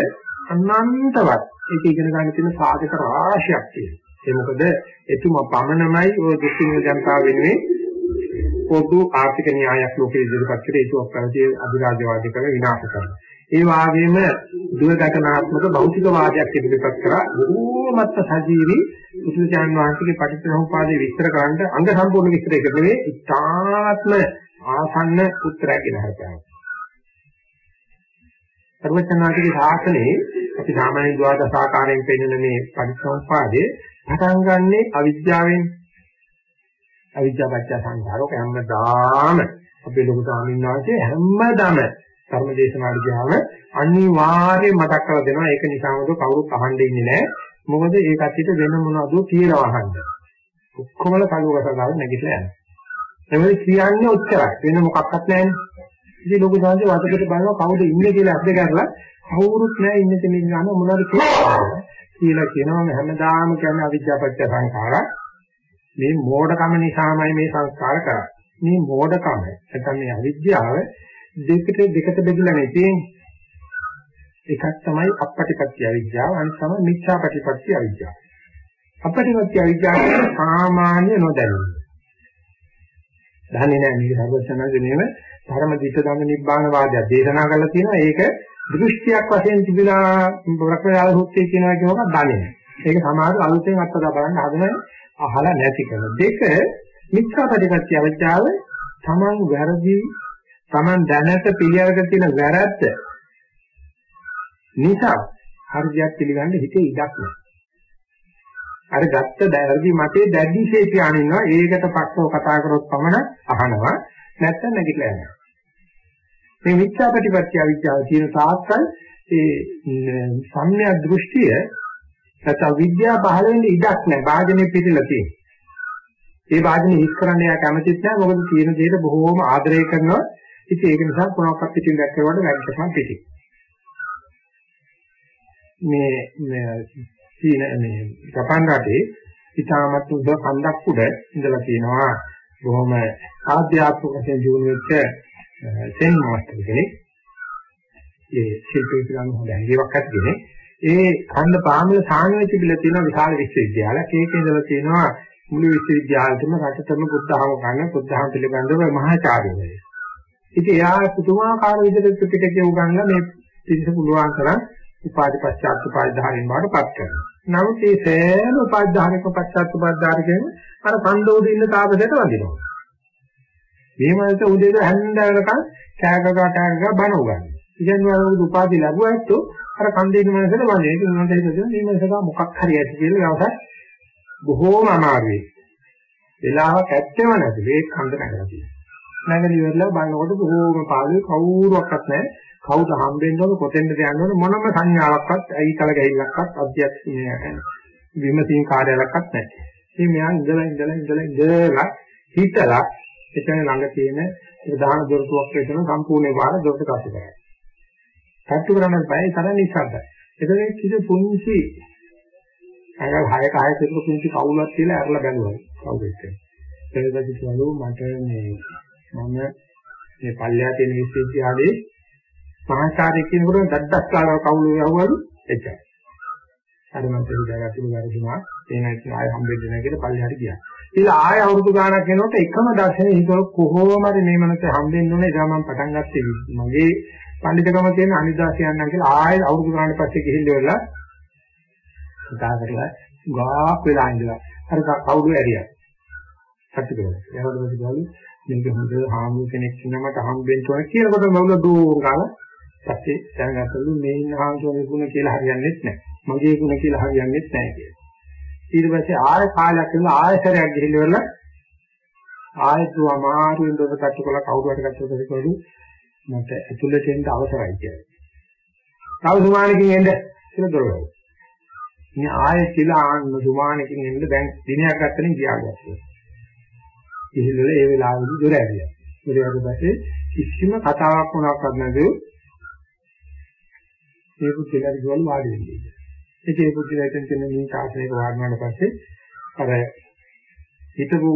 අනන්තවත් ඒක ඉගෙන ගන්න තියෙන සාධක රාශියක් තියෙනවා. ඒ මොකද එතුමා පමණමයි ওই දුක්ඛින ජනතාව වෙනුවෙන් පොදු ආර්ථික න්‍යායක් ලෝකෙ ඉදිරිපත් කරේ ඒක අපරාධයේ අධිරාජ්‍යවාදී කරන විනාශ කරනවා. ඒ වගේම දුරදකනාත්මක භෞතික වාදයක් ඉදිරිපත් කරා බොහෝමත්ම සජීවී උතුම්චාන් වහන්සේගේ පටිච්චසමුපාදයේ විස්තර කරන්න අංග සම්පූර්ණ විස්තරයක් නෙවෙයි ඉතාත්ම ආසන්න උත්තරයක් ගෙන හදනවා. සර්වචනාතිගේ ශාසනයේ අපි සාමාන්‍ය ද්වාදස ආකාරයෙන් පෙන්වන මේ පටිච්චසමුපාදයේ පටන් ගන්නෙ අවිද්‍යාවෙන්. අවිද්‍යාව පත්‍ය සංඛාරෝ හැමදාම අපේ ලොකු ස්වාමීන් වහන්සේ හැමදාම ධර්මදේශනාට ගියාම අනිවාර්යයෙන් මතක් කරලා දෙනවා. ඒක නිසාමද කවුරුත් අහන්නේ ඉන්නේ නැහැ. මොකද ඒ කට්ටියට වෙන මොනවද කියලා අහන්න. ඔක්කොමල කලුවකට ගාව නැගිටලා යනවා. එමෙයි කියන්නේ ඔච්චරයි. වෙන මොකක්වත් නැහැනේ ඉතින් ලොකු සංජය වතකට බලනවා කවුද ඉන්නේ කියලා අද්ද කරලා කවුරුත් නැහැ ඉන්නේ තෙමින් ගන්න මොනවද කියලා. කියනවා හැමදාම කියන්නේ අවිද්‍යාපච්ච සංඛාරා මේ මෝඩකම නිසාමයි මේ සංස්කාර කරන්නේ මේ මෝඩකම නැත්නම් මේ අවිද්‍යාව දෙකට දෙකට බෙදලා නේ තියෙන්නේ. එකක් තමයි අපපටිපත්‍ය අවිද්‍යාව අනිත් තමයි මිච්ඡාපටිපත්‍ය අවිද්‍යාව. අපපටිපත්‍ය අවිද්‍යාව කියන්නේ සාමාන්‍ය නොදැනීම. දන්නේ නැහැ මේක සර්වඥාගේ නේම ධර්ම දිට ධම්ම නිබ්බාන වාදය දේශනා කරලා තියෙනවා. ඒක දෘෂ්ටියක් වශයෙන් තිබිලා ප්‍රක්‍රියාව සූත්‍රයේ කියනවා කියන එක දන්නේ නැහැ. ඒක සමහර අලුතෙන් අත්දැක බලන්න හදන අහලා නැති කරන. දෙක මිච්ඡාපටිපත්‍ය අවිද්‍යාව තමන් වැරදි Taman දැනට පිළිඅරගෙන තියෙන වැරද්ද නිසා හරියට පිළිගන්න හිතේ ඉඩක් නැහැ. අර ගත්ත දැරදි මතේ දැඩිශේ කියන ඉන්නවා ඒකට පස්සව කතා කරොත් පමණ අහනවා නැත්නම් නැගිටලා යනවා. මේ මිත්‍යා ප්‍රතිපත්‍ය අවිද්‍යාව කියන තාක්කල් ඒ සම්‍යක් දෘෂ්ටිය නැත්නම් විද්‍යාව පහළ වෙන්න ඉඩක් නැහැ. වාදනේ පිළිලා තියෙනවා. ඒ වාදනේ හිස් කරන්න යා කැමතිත් නැහැ. මොකද තියෙන දේට බොහෝම ආදරය කරනවා. ඉතින් ඒක නිසා කොනක්වත් පිටින් දැක්කවට වැඩිටම පිටි. මේ මේ සීන මේ ජපාන් රටේ ඉතාමත් උඩ කන්දක් උඩ ඉඳලා තියෙනවා බොහොම ආධ්‍යාත්මික වශයෙන් ජීුණු වෙච්ච සෙන් මාස්ටර් කෙනෙක්. ඒ ශිල්පී කියලා හොඳ හැඟීමක් ඇති කෙනෙක්. ඒ කන්ද පාමුල සාංගය තිබිලා තියෙන විශාල විශ්වවිද්‍යාලයක්. ඒකේ ඉඳලා තියෙනවා මුළු විශ්වවිද්‍යාලෙම රටතම බුද්ධහම ගන්න බුද්ධහම පිළිබඳව මහාචාර්යවරු. ඉතින් එයා පුදුමාකාර විදිහට ත්‍රිපිටකය උගන්ලා මේ පිළිස පුළුවන් තරම් උපාධි පශ්චාත් උපාධාරයෙන් බාටපත් කරනවා. නමුත් මේ සෑම උපාධාරක පශ්චාත් උපාධාරකෙම අර සම්දෝධ ඉන්න තාපසයට වදිනවා. මේ මනස උදේට හැන්දෑවකන් කෑගගා කෑගගා බණ උගන්වනවා. ඉතින් වල උපාධි ලැබුවාත් අර කන්දේ ඉන්න මනසට වදිනවා. ඒක මොනවද හිතන්නේ මේ මනසක මොකක් හරි ඇති කියලා දවසක් බොහෝම අමාරුයි. වෙලාවක් ඇත්තම නැති මේ කන්ද නැගලා තියෙනවා. නැගලි ඉවරලා බලනකොට බොහෝම පාළුවේ කවුරුවක්වත් නැහැ. කවුද හම්බෙන්න ඕන කොතෙන්ද යන්න ඕන මොනම සංඥාවක්වත් ඇයිකල ගැහිල්ලක්වත් අධ්‍යක්ෂණය විමසීම් කාර්යාලයක්වත් නැහැ. ඉතින් මෙයා ඉඳලා ඉඳලා ඉඳලා ඉඳලා හිතලා එතන ළඟ තියෙන ප්‍රධාන දොරටුවක් වෙන සම්පූර්ණ වාර දොරට කටු කරා. කටු කරන්න බෑ තරම් නිසද්දයි. ඒකේ කිසි පුංචි අයල් හයක හය තිබුණු පුංචි කවුලක් කියලා අරලා බැලුවා. කවුද ඒක? එතනදී කිව්වලු මට මේ මම මේ පල්ලෙහා තියෙන විශ්වවිද්‍යාලයේ මහාචාර්ය කෙනෙකුට දඩඩක් කාලා කවුරු යවවලු එච්චරයි. අර මම පිළිගාගත්තු වැරදුනා ඒ නැත්නම් ආය හම්බෙන්නේ නැහැ කියලා පල්ලෙහාට ගියා. ඊළඟ ආය අවුරුදු ගාණක් යනකොට එකම දර්ශනේ හිතවල කොහොම හරි මේ මනස හම්බෙන්න ඕනේ ඒක මම පටන් ගත්තේ මගේ පඬිතුකම තියෙන අනිදාස කියන්නම් කියලා ආය අවුරුදු ගාණක් පස්සේ ගිහිල්ලා වෙලා කතා කරලා ගාක් වෙලා ඉඳලා අර කවුරු ඇරියා. සත්‍ය කරලා. එයාට මොකද මේක හොඳ හාමුදුර කෙනෙක් ඉන්නමට හම්බෙන්න ඕන කියනකොට මම දෝංගාල පස්සේ දැනගත්තලු මේ ඉන්න හාමුදුරනේ ගුණ කියලා හරියන්නේ නැහැ. මගේ ගුණ කියලා හරියන්නේ නැහැ කියලා. ඊට පස්සේ ආය කාලයක් ඉඳලා ආයතරයක් ගිහිල්ලා ආයතු අමාරුවෙන් දොර කට්ටු කළා කවුරු හරි කට්ටු කරකවලු මට ඇතුළට එන්න අවසරයි කියලා. තව සුමානකින් එන්න කියලා දොර වහුවා. ඉතින් ආයෙ කියලා ආන්න සුමානකින් එන්න දැන් දිනයක් ගත්තනේ ගියා ගැස්සේ. ගිහිල්ලා ඒ වෙලාවෙදි දොර ඇරියා. දොර ඇරියට පස්සේ කිසිම කතාවක් වුණාක්වත් නැතුව මේ පුදුලට ගිහලා වාඩි වෙන්නේ. ඉතින් ඒ පුදුලට කියන මේ ශාසනයක වාඩි වුණාට පස්සේ අර හිතපු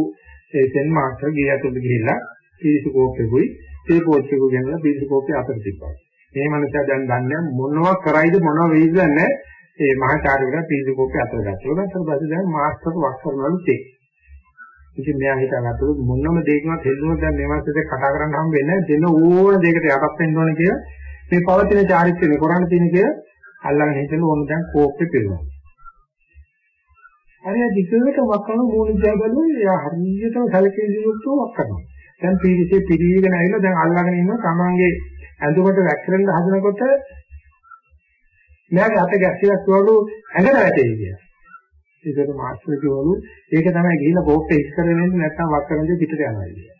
ඒ තෙන් මාස්ටර් ගිය ඇතුළට ගිහිල්ලා පිරිසු කෝප්පෙකුයි තේ පෝච්චෙකුයි ගෙනලා පිරිසු කෝප්පේ අතර තිබ්බා. මේ මනුස්සයා දැන් දන්නේ මොනවා කරයිද මොනවා වෙයිද නැහැ. ඒ මහාචාර්යවරයා පිරිසු කෝප්පේ අතර ගත්තා. ඒක අතර පස්සේ දැන් මාස්ටර් වක් කරනවලු තේ. ඉතින් මෙයා හිතාගත්තලු මොනම දෙයකවත් හෙල්ලුණොත් දැන් මේ මාසෙත් කතා කරන්න හම් වෙන්නේ නැහැ. දෙන ඕන දෙයකට යටත් වෙන්න ඕන කියලා මේ පවතින චාරිත්‍රය කරන්න තියෙන කියලා අල්ලගෙන හිටලු ඕන දැන් කෝප්පේ පිරුණා. හරිය දිගට වක්කන මූණ දිහා බලුවා එයා හරියටම සැලකෙන්නේ යුක්තව වක් කරනවා. දැන් පීරිසේ පිරීගෙන ඇවිල්ලා දැන් අල්ලගෙන ඉන්න තමන්ගේ ඇඳුමට වැක්කරන්න හදනකොට මෙයාගේ අත ගැස්සියක් වලු ඇඟට වැටේ කියලා. ඒකට මාස්ටර් කිව්වලු ඒක තමයි ගිහිල්ලා කෝප්පේ ඉස් කරගෙන ඉන්න නැත්නම් වක් කරන්නේ පිටට යනවා කියලා.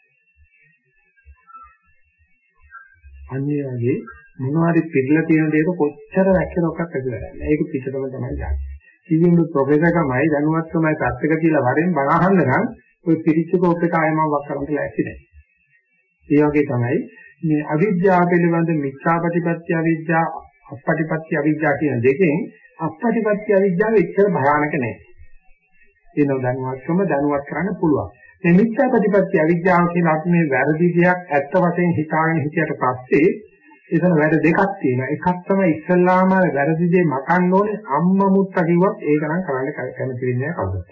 අන්නේ වගේ මොනවාරි පිළිලා තියෙන දේක කොච්චර වැක්කරොක්ක් ඇදලා ගන්න. ඒක පිටතම තමයි යන්නේ. කිසිම ප්‍රොෆෙසර්කමයි දැනුවත්කමයි පැත්තක තියලා වරෙන් බණ අහන්න නම් ඔය පිරිච්ච කෝප්පේ කායම වක් කරන්න ලෑස්ති නැහැ. ඒ වගේ තමයි මේ අවිද්‍යාව පිළිබඳ මිත්‍යාපටිපත්‍ය අවිද්‍යාව අපපටිපත්‍ය අවිද්‍යාව කියන දෙකෙන් අපපටිපත්‍ය අවිද්‍යාව එච්චර භයානක නෑ. ඒ නොදැනුවත්කම දැනුවත් කරන්න පුළුවන්. මේ මිත්‍යාපටිපත්‍ය අවිද්‍යාව කියන අපි මේ වැරදි දෙයක් ඇත්ත වශයෙන් හිතාගෙන හිටියට පස්සේ එතන වැඩ දෙකක් තියෙනවා. එකක් තමයි ඉස්සල්ලාම වැරදි දේ මකන්න ඕනේ අම්මා මුත්තා කිව්වත් ඒක නම් කරන්න කැමති වෙන්නේ නැහැ කවුරුත්.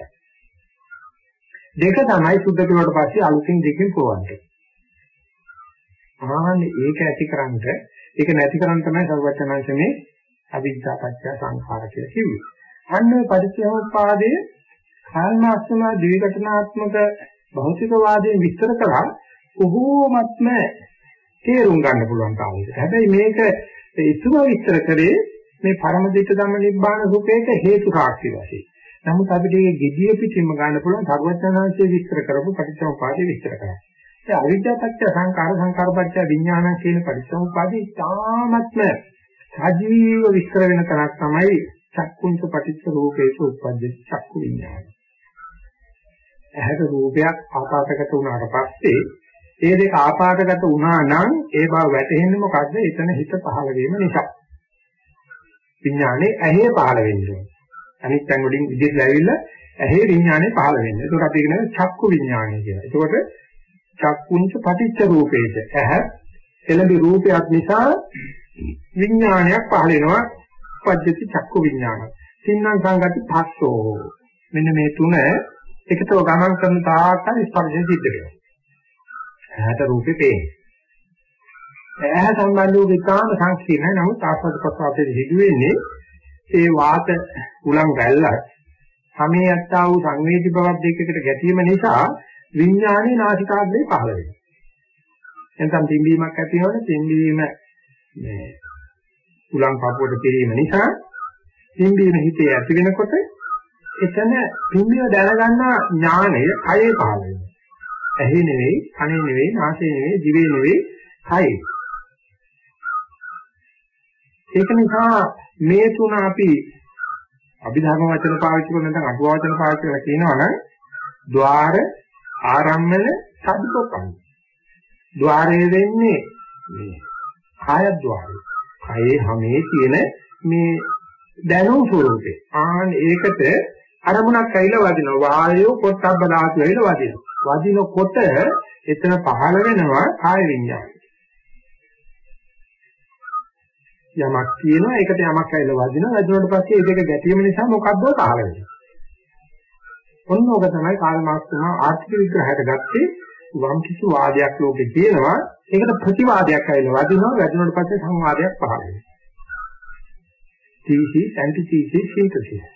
දෙක තමයි සුද්ධ කරුවාට පස්සේ අලුතින් දෙකෙන් පොවන්නේ. ආන්නේ ඒක ඇතිකරන්ට ඒක නැතිකරන් තමයි සර්වචනංශ මේ අවිද්‍යා පත්‍ය සංඛාර කියලා කිව්වේ. අන්න පරිච්ඡේදෝපාදයේ කාල්මාස්තම ද්විඝටනාත්මක භෞතික වාදයෙන් විස්තර කළා බොහෝමත්ම තේරුම් ගන්න පුළුවන් කාලෙක. හැබැයි මේක ඉතුරු විස්තර කරේ මේ පරම දිට ධම්ම නිබ්බාන සුඛයට හේතු සාක්ෂි වශයෙන්. නමුත් අපිට මේ gediya පිටින්ම ගන්න පුළුවන් සර්වඥාන්සේ විස්තර කරපු පටිච්චසමුපාදේ විස්තර කරා. ඒ අවිද්‍යාපත්‍ය සංකාර සංකාරපත්‍ය විඥාන කියන පරිසම්පාදේ තාමත්ම සජීව විස්තර වෙන තරක් තමයි චක්කුංච පටිච්ච රූපේක උප්පද්ද චක්කු විඥාන. ඇහැට රූපයක් ආකාශගත වුණාට පස්සේ ඒ දෙක ආපාදගත වුණා නම් ඒ බව වැටහෙන්නේ මොකද්ද? එතන හිත පහළ වීම නිසා. විඥානේ ඇහි පහළ වෙන්නේ. අනිත් තැන් වලින් විදිහට ඇවිල්ලා ඇහි විඥානේ පහළ වෙන්නේ. ඒකට අපි කියනවා චක්කු විඥානය කියලා. ඒකට චක්කුංච පටිච්ච රූපේද ඇහ එළඹි රූපයක් නිසා විඥානයක් පහළ වෙනවා පද්‍යති චක්කු විඥාන. සින්නම් සංගති පස්සෝ. මෙන්න මේ තුන එකතව ගමන් කරන තාක්කල් ස්පර්ශය සිද්ධ වෙනවා. ඇහැට රූපේ පේන්නේ. ඇහැ සම්බන්ධ වූ විකාම සංකීර්ණයි. නමුත් ආස්වාද ප්‍රසආපයේ හිදු වෙන්නේ ඒ වාත උලන් රැල්ලක් සමේ යත්තා වූ සංවේදී බවක් දෙකකට ගැටීම නිසා විඥානේ නාසිකාග්‍රේ පහළ වෙනවා. එතන තින්බීමක් ඇති වෙනවනේ තින්බීම මේ උලන් පපුවට පිරීම නිසා තින්බීම හිතේ ඇති වෙනකොට එතන පින්බීම දැනගන්න ඥාණය කයේ පහළ වෙනවා. ඇහි නෙවෙයි, කනේ නෙවෙයි, නාසය නෙවෙයි, දිවේ නෙවෙයි, කයි. ඒක නිසා මේ තුන අපි අභිධර්ම වචන පාවිච්චි කරන නැත්නම් අටුවා වචන පාවිච්චි කරලා කියනවා නම් ద్వාර ආරම්මන සබ්බකම්. ద్వාරය වෙන්නේ මේ කාය ద్వාරය. කායේ හැමේ තියෙන මේ දැනුම් ස්වરૂපේ. ආන් ඒකට අරමුණක් ඇවිල්ලා වදිනවා. වායෝ පොට්ටබ්බ ධාතු ඇවිල්ලා වදිනවා. වදිනකොට එතන පහළ වෙනවා කාය විඤ්ඤාණය. යමක් කියනවා ඒකට යමක් ඇවිල්ලා වදිනවා. වදිනකොට පස්සේ ඒ දෙක ගැටීම නිසා මොකද්ද පහළ වෙන්නේ? ඔන්න ඔක තමයි කාල් මාක්ස් තුමා ආර්ථික විග්‍රහයට ගත්තේ වම් කිසි වාදයක් ලෝකේ තියෙනවා ඒකට ප්‍රතිවාදයක් ඇවිල්ලා වදිනවා වැදුනට පස්සේ සංවාදයක් පහළ වෙනවා thesis antithesis synthesis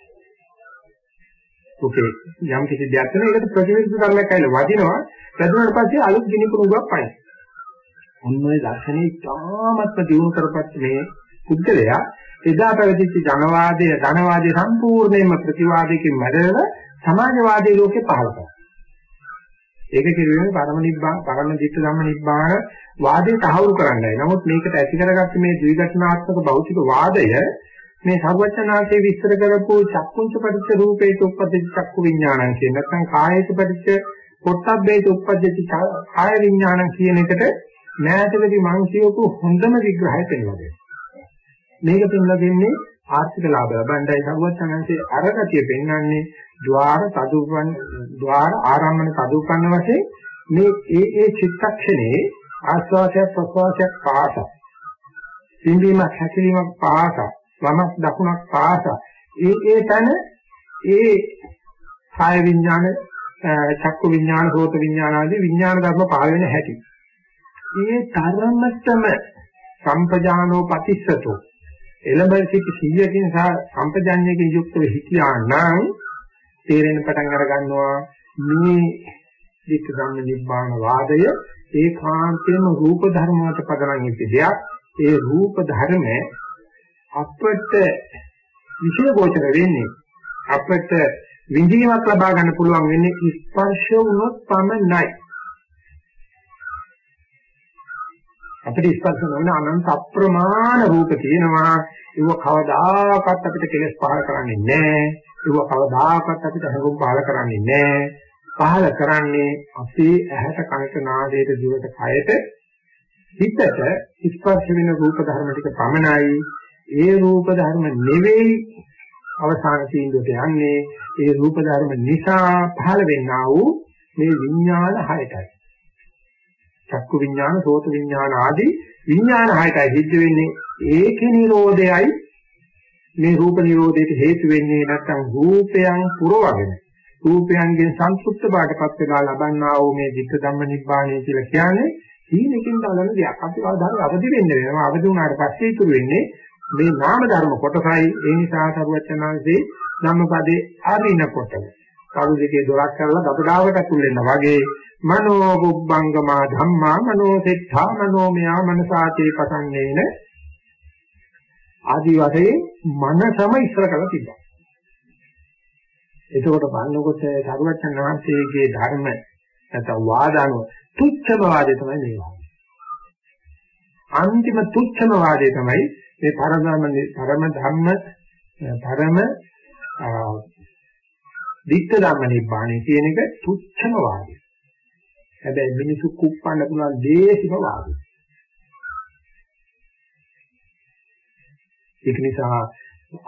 ඔකේ යම් කිසි දෙයක් තියෙනවා ඒකට ප්‍රතිවිරුද්ධ ධර්මයක් ඇවිල්ලා වදිනවා වැදුනට පස්සේ අලුත් ගිනි කුණුවක් පයින් ඔන්න ඔය දර්ශනේ තාමත්ම දියුණු කරපත් මේ පුද්ගලයා එදා පැවතිච්ච ජනවාදයේ ධනවාදයේ සම්පූර්ණයෙන්ම ප්‍රතිවාදයකින් මැදලා සමාජවාදී ලෝකේ පහළ කරනවා. ඒක කිරුවේ පරම නිබ්බාන, පරම දිට්ඨ ධම්ම නිබ්බාන වාදේ තහවුරු කරන්නයි. නමුත් මේකට ඇති කරගත්ත මේ ද්විඝටනාත්මක භෞතික වාදය මේ සර්වඥාන්සේ විස්තර කරපු චක්කුංච පටිච්ච රූපේට උපදිත චක්කු විඥානං කියන නැත්නම් කායේට පටිච්ච පොට්ටබ්බේට උපදිත කාය විඥානං කියන එකට නෑතකදී මං කියවපු හොඳම විග්‍රහය පෙන්වලා දෙනවා. මේක පෙන්වලා දෙන්නේ ආර්ථික ලාභ ලබන්නයි සර්වඥාන්සේ අරගතිය පෙන්වන්නේ ద్వාර සදුපන් ద్వාර ආරම්මන සදුපන්න වශයෙන් මේ ඒ ඒ චිත්තක්ෂණේ ආස්වාදයක් ප්‍රසවාසයක් පාසක්. සිඳීමක් හැකිලීමක් පාසක්. වමක් දකුණක් පාස ඒ ඒ තන ඒ කාය විඥාන චක්කු විඥාන සෝත විඥාන ආදී විඥාන ධර්ම පහළ වෙන හැටි. ඒ තරමටම සම්පජානෝ පතිස්සතෝ එළඹ සිටි සිහියකින් සහ සම්පජඤ්ඤයකින් යුක්තව හිටියා නම් තේරෙන පටන් අර ගන්නවා මේ වික ධම්ම නිබ්බාන වාදය ඒකාන්තයෙන්ම රූප ධර්ම වලට පදනම් වෙච්ච දෙයක්. ඒ රූප ධර්ම අපට විශේෂ ගෝචර වෙන්නේ අපට විඳීමක් ලබා ගන්න පුළුවන් වෙන්නේ ස්පර්ශ වුණොත් පමණයි. අපිට ස්පර්ශ නොවන අනන්ත අප්‍රමාණ රූප තියෙනවා. ඒව කවදාකවත් අපිට කෙලස් පහල කරන්නේ නැහැ. ඒව කවදාකවත් අපිට හඟුම් පහල කරන්නේ නැහැ. පහල කරන්නේ අපේ ඇහැට කනට නාසයට දිවට කයට හිතට ස්පර්ශ වෙන රූප ධර්ම ටික පමණයි. ඒ රූප ධර්ම නෙවෙයි අවසාන තීන්දුවට යන්නේ ඒ රූප ධර්ම නිසා පහළ වෙන්නා වූ මේ විඥාන හයටයි. චක්කු විඥාන, සෝත විඥාන ආදී විඥාන හයටයි සිද්ධ වෙන්නේ ඒකේ නිරෝධයයි මේ රූප නිරෝධයට හේතු වෙන්නේ නැත්නම් රූපයන් පුරවගෙන රූපයන්ගෙන් සංසුප්ත බාටපත් වෙලා ලබන්නා වූ මේ ධිට්ඨ ධම්ම නිබ්බාණය කියලා කියන්නේ සීලකින් දලන දෙයක්. අපි කවදාවත් අවදි වෙන්නේ නැහැ. අවදි වුණාට පස්සේ ඉතුරු වෙන්නේ මේ නාම ධර්ම කොටසයි ඒ නිසා සරුවචනාංශේ ධම්මපදේ අරිනකොට කරු දෙකේ දොරක් කරලා ගබඩාවට ඇතුල් වෙනවා වගේ මනෝ බුබ්බංගමා ධම්මා මනෝ සෙට්ඨා මනෝමයා මනසාතේ පසන්නේන ආදි වශයෙන් මනසම ඉස්සර කරලා තිබ්බා. එතකොට බලනකොට සරුවචන වහන්සේගේ ධර්ම නැත්නම් වාදානුව තුච්ඡම වාදය තමයි මේ වාදය. අන්තිම තුච්ඡම වාදය තමයි මේ පරම පරම ධම්ම පරම විත්ත ධම්ම නිබ්බාණය කියන එක තුච්ඡම වාදය. හැබැයි මිනිසු කුප්පන්න පුළුවන් දේශික වාදය. ඒක නිසා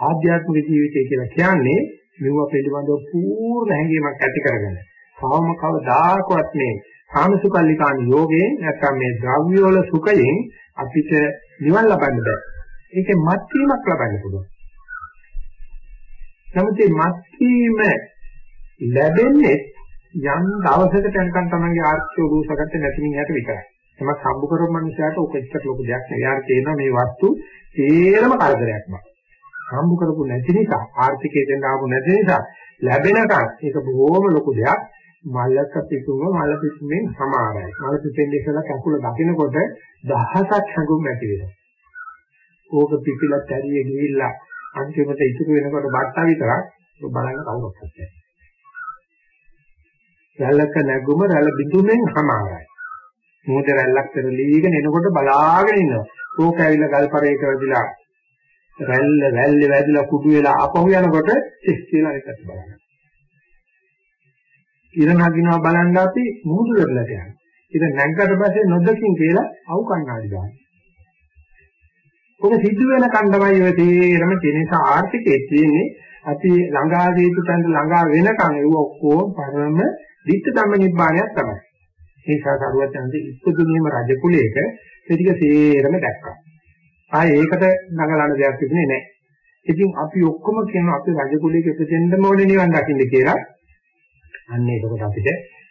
ආධ්‍යාත්මික ජීවිතය කියලා කියන්නේ මෙව පිළිබඳව පූර්ණ හැඟීමක් ඇති කරගන්න. කවම කවදාකවත් මේ කාමසුකල්ලිකාන යෝගයෙන් නැත්නම් මේ ද්‍රව්‍ය වල සුඛයෙන් අපිට නිවන් ලබන්න බෑ. ඒකේ මත්වීමක් ලබන්න පුළුවන්. නමුත් මේ මත්වීම ලැබෙන්නේ යම් දවසකට යනකම් තමන්ගේ ආර්ථික රූසකට නැති මිනිහට විතරයි. එමත් හම්බ කරපු මනුස්සයාට ඔක එච්චර ලොකු දෙයක් නෙවෙයි. යාර තේරෙනවා මේ වස්තු තේරම කරදරයක් බව. හම්බ කරපු නැති නිසා ආර්ථිකයෙන් දෙන්න ආපු නැති නිසා ලැබෙනකන් ඒක බොහොම ලොකු දෙයක්. මල්ලක පිටුම මල පිටුමෙන් සමාරයි. මල පිටෙන් ඉස්සලා කකුල දකිනකොට දහසක් හැඟුම් ඇති වෙනවා. ඕක පිපිලත් ඇරියේ ගිහිල්ලා අන්තිමට ඉතුරු වෙනකොට බට්ටා විතරක් බලන්න කවුරක්වත් නැහැ. රැල්ලක නැගුම රැළ බිඳුමෙන් හමාරයි. මොහොත රැල්ලක් පෙරලීගෙන එනකොට බලාගෙන ඉන්නවා. ඕක ඇවිල්ලා ගල්පරේක වැදිලා රැල්ල රැල්ලේ වැදිලා කුඩු වෙලා අපහු යනකොට ඉස් කියලා එකට බලන්න. ඉර නගිනවා බලන්න අපි මුහුදු වෙරළට යනවා. ඉතින් නැග්ගට පස්සේ නොදකින් කියලා අවු කන්නාඩි දානවා. ඔක සිද්ධ වෙන කණ්ඩමයි ඔය තේරම කෙනෙක් ආර්ථිකයේ තියෙන්නේ අපි ළඟා දීතු තැන් ළඟා වෙනකන් ඒව ඔක්කොම පරම දිට්ඨ ධම්ම නිබ්බාණයක් තමයි. ඒ සාකරුවත් යන්නේ ඉස්තුදුනීම රජ කුලයක ඒ ටික සේරම දැක්කා. ආයේ ඒකට නගලන දෙයක් තිබුණේ නැහැ. ඉතින් අපි ඔක්කොම කියන අපි රජ කුලයක ඉපදෙන්නම ඕනේ නිවන් දකින්න කියලා. අන්න ඒකකොට අපිට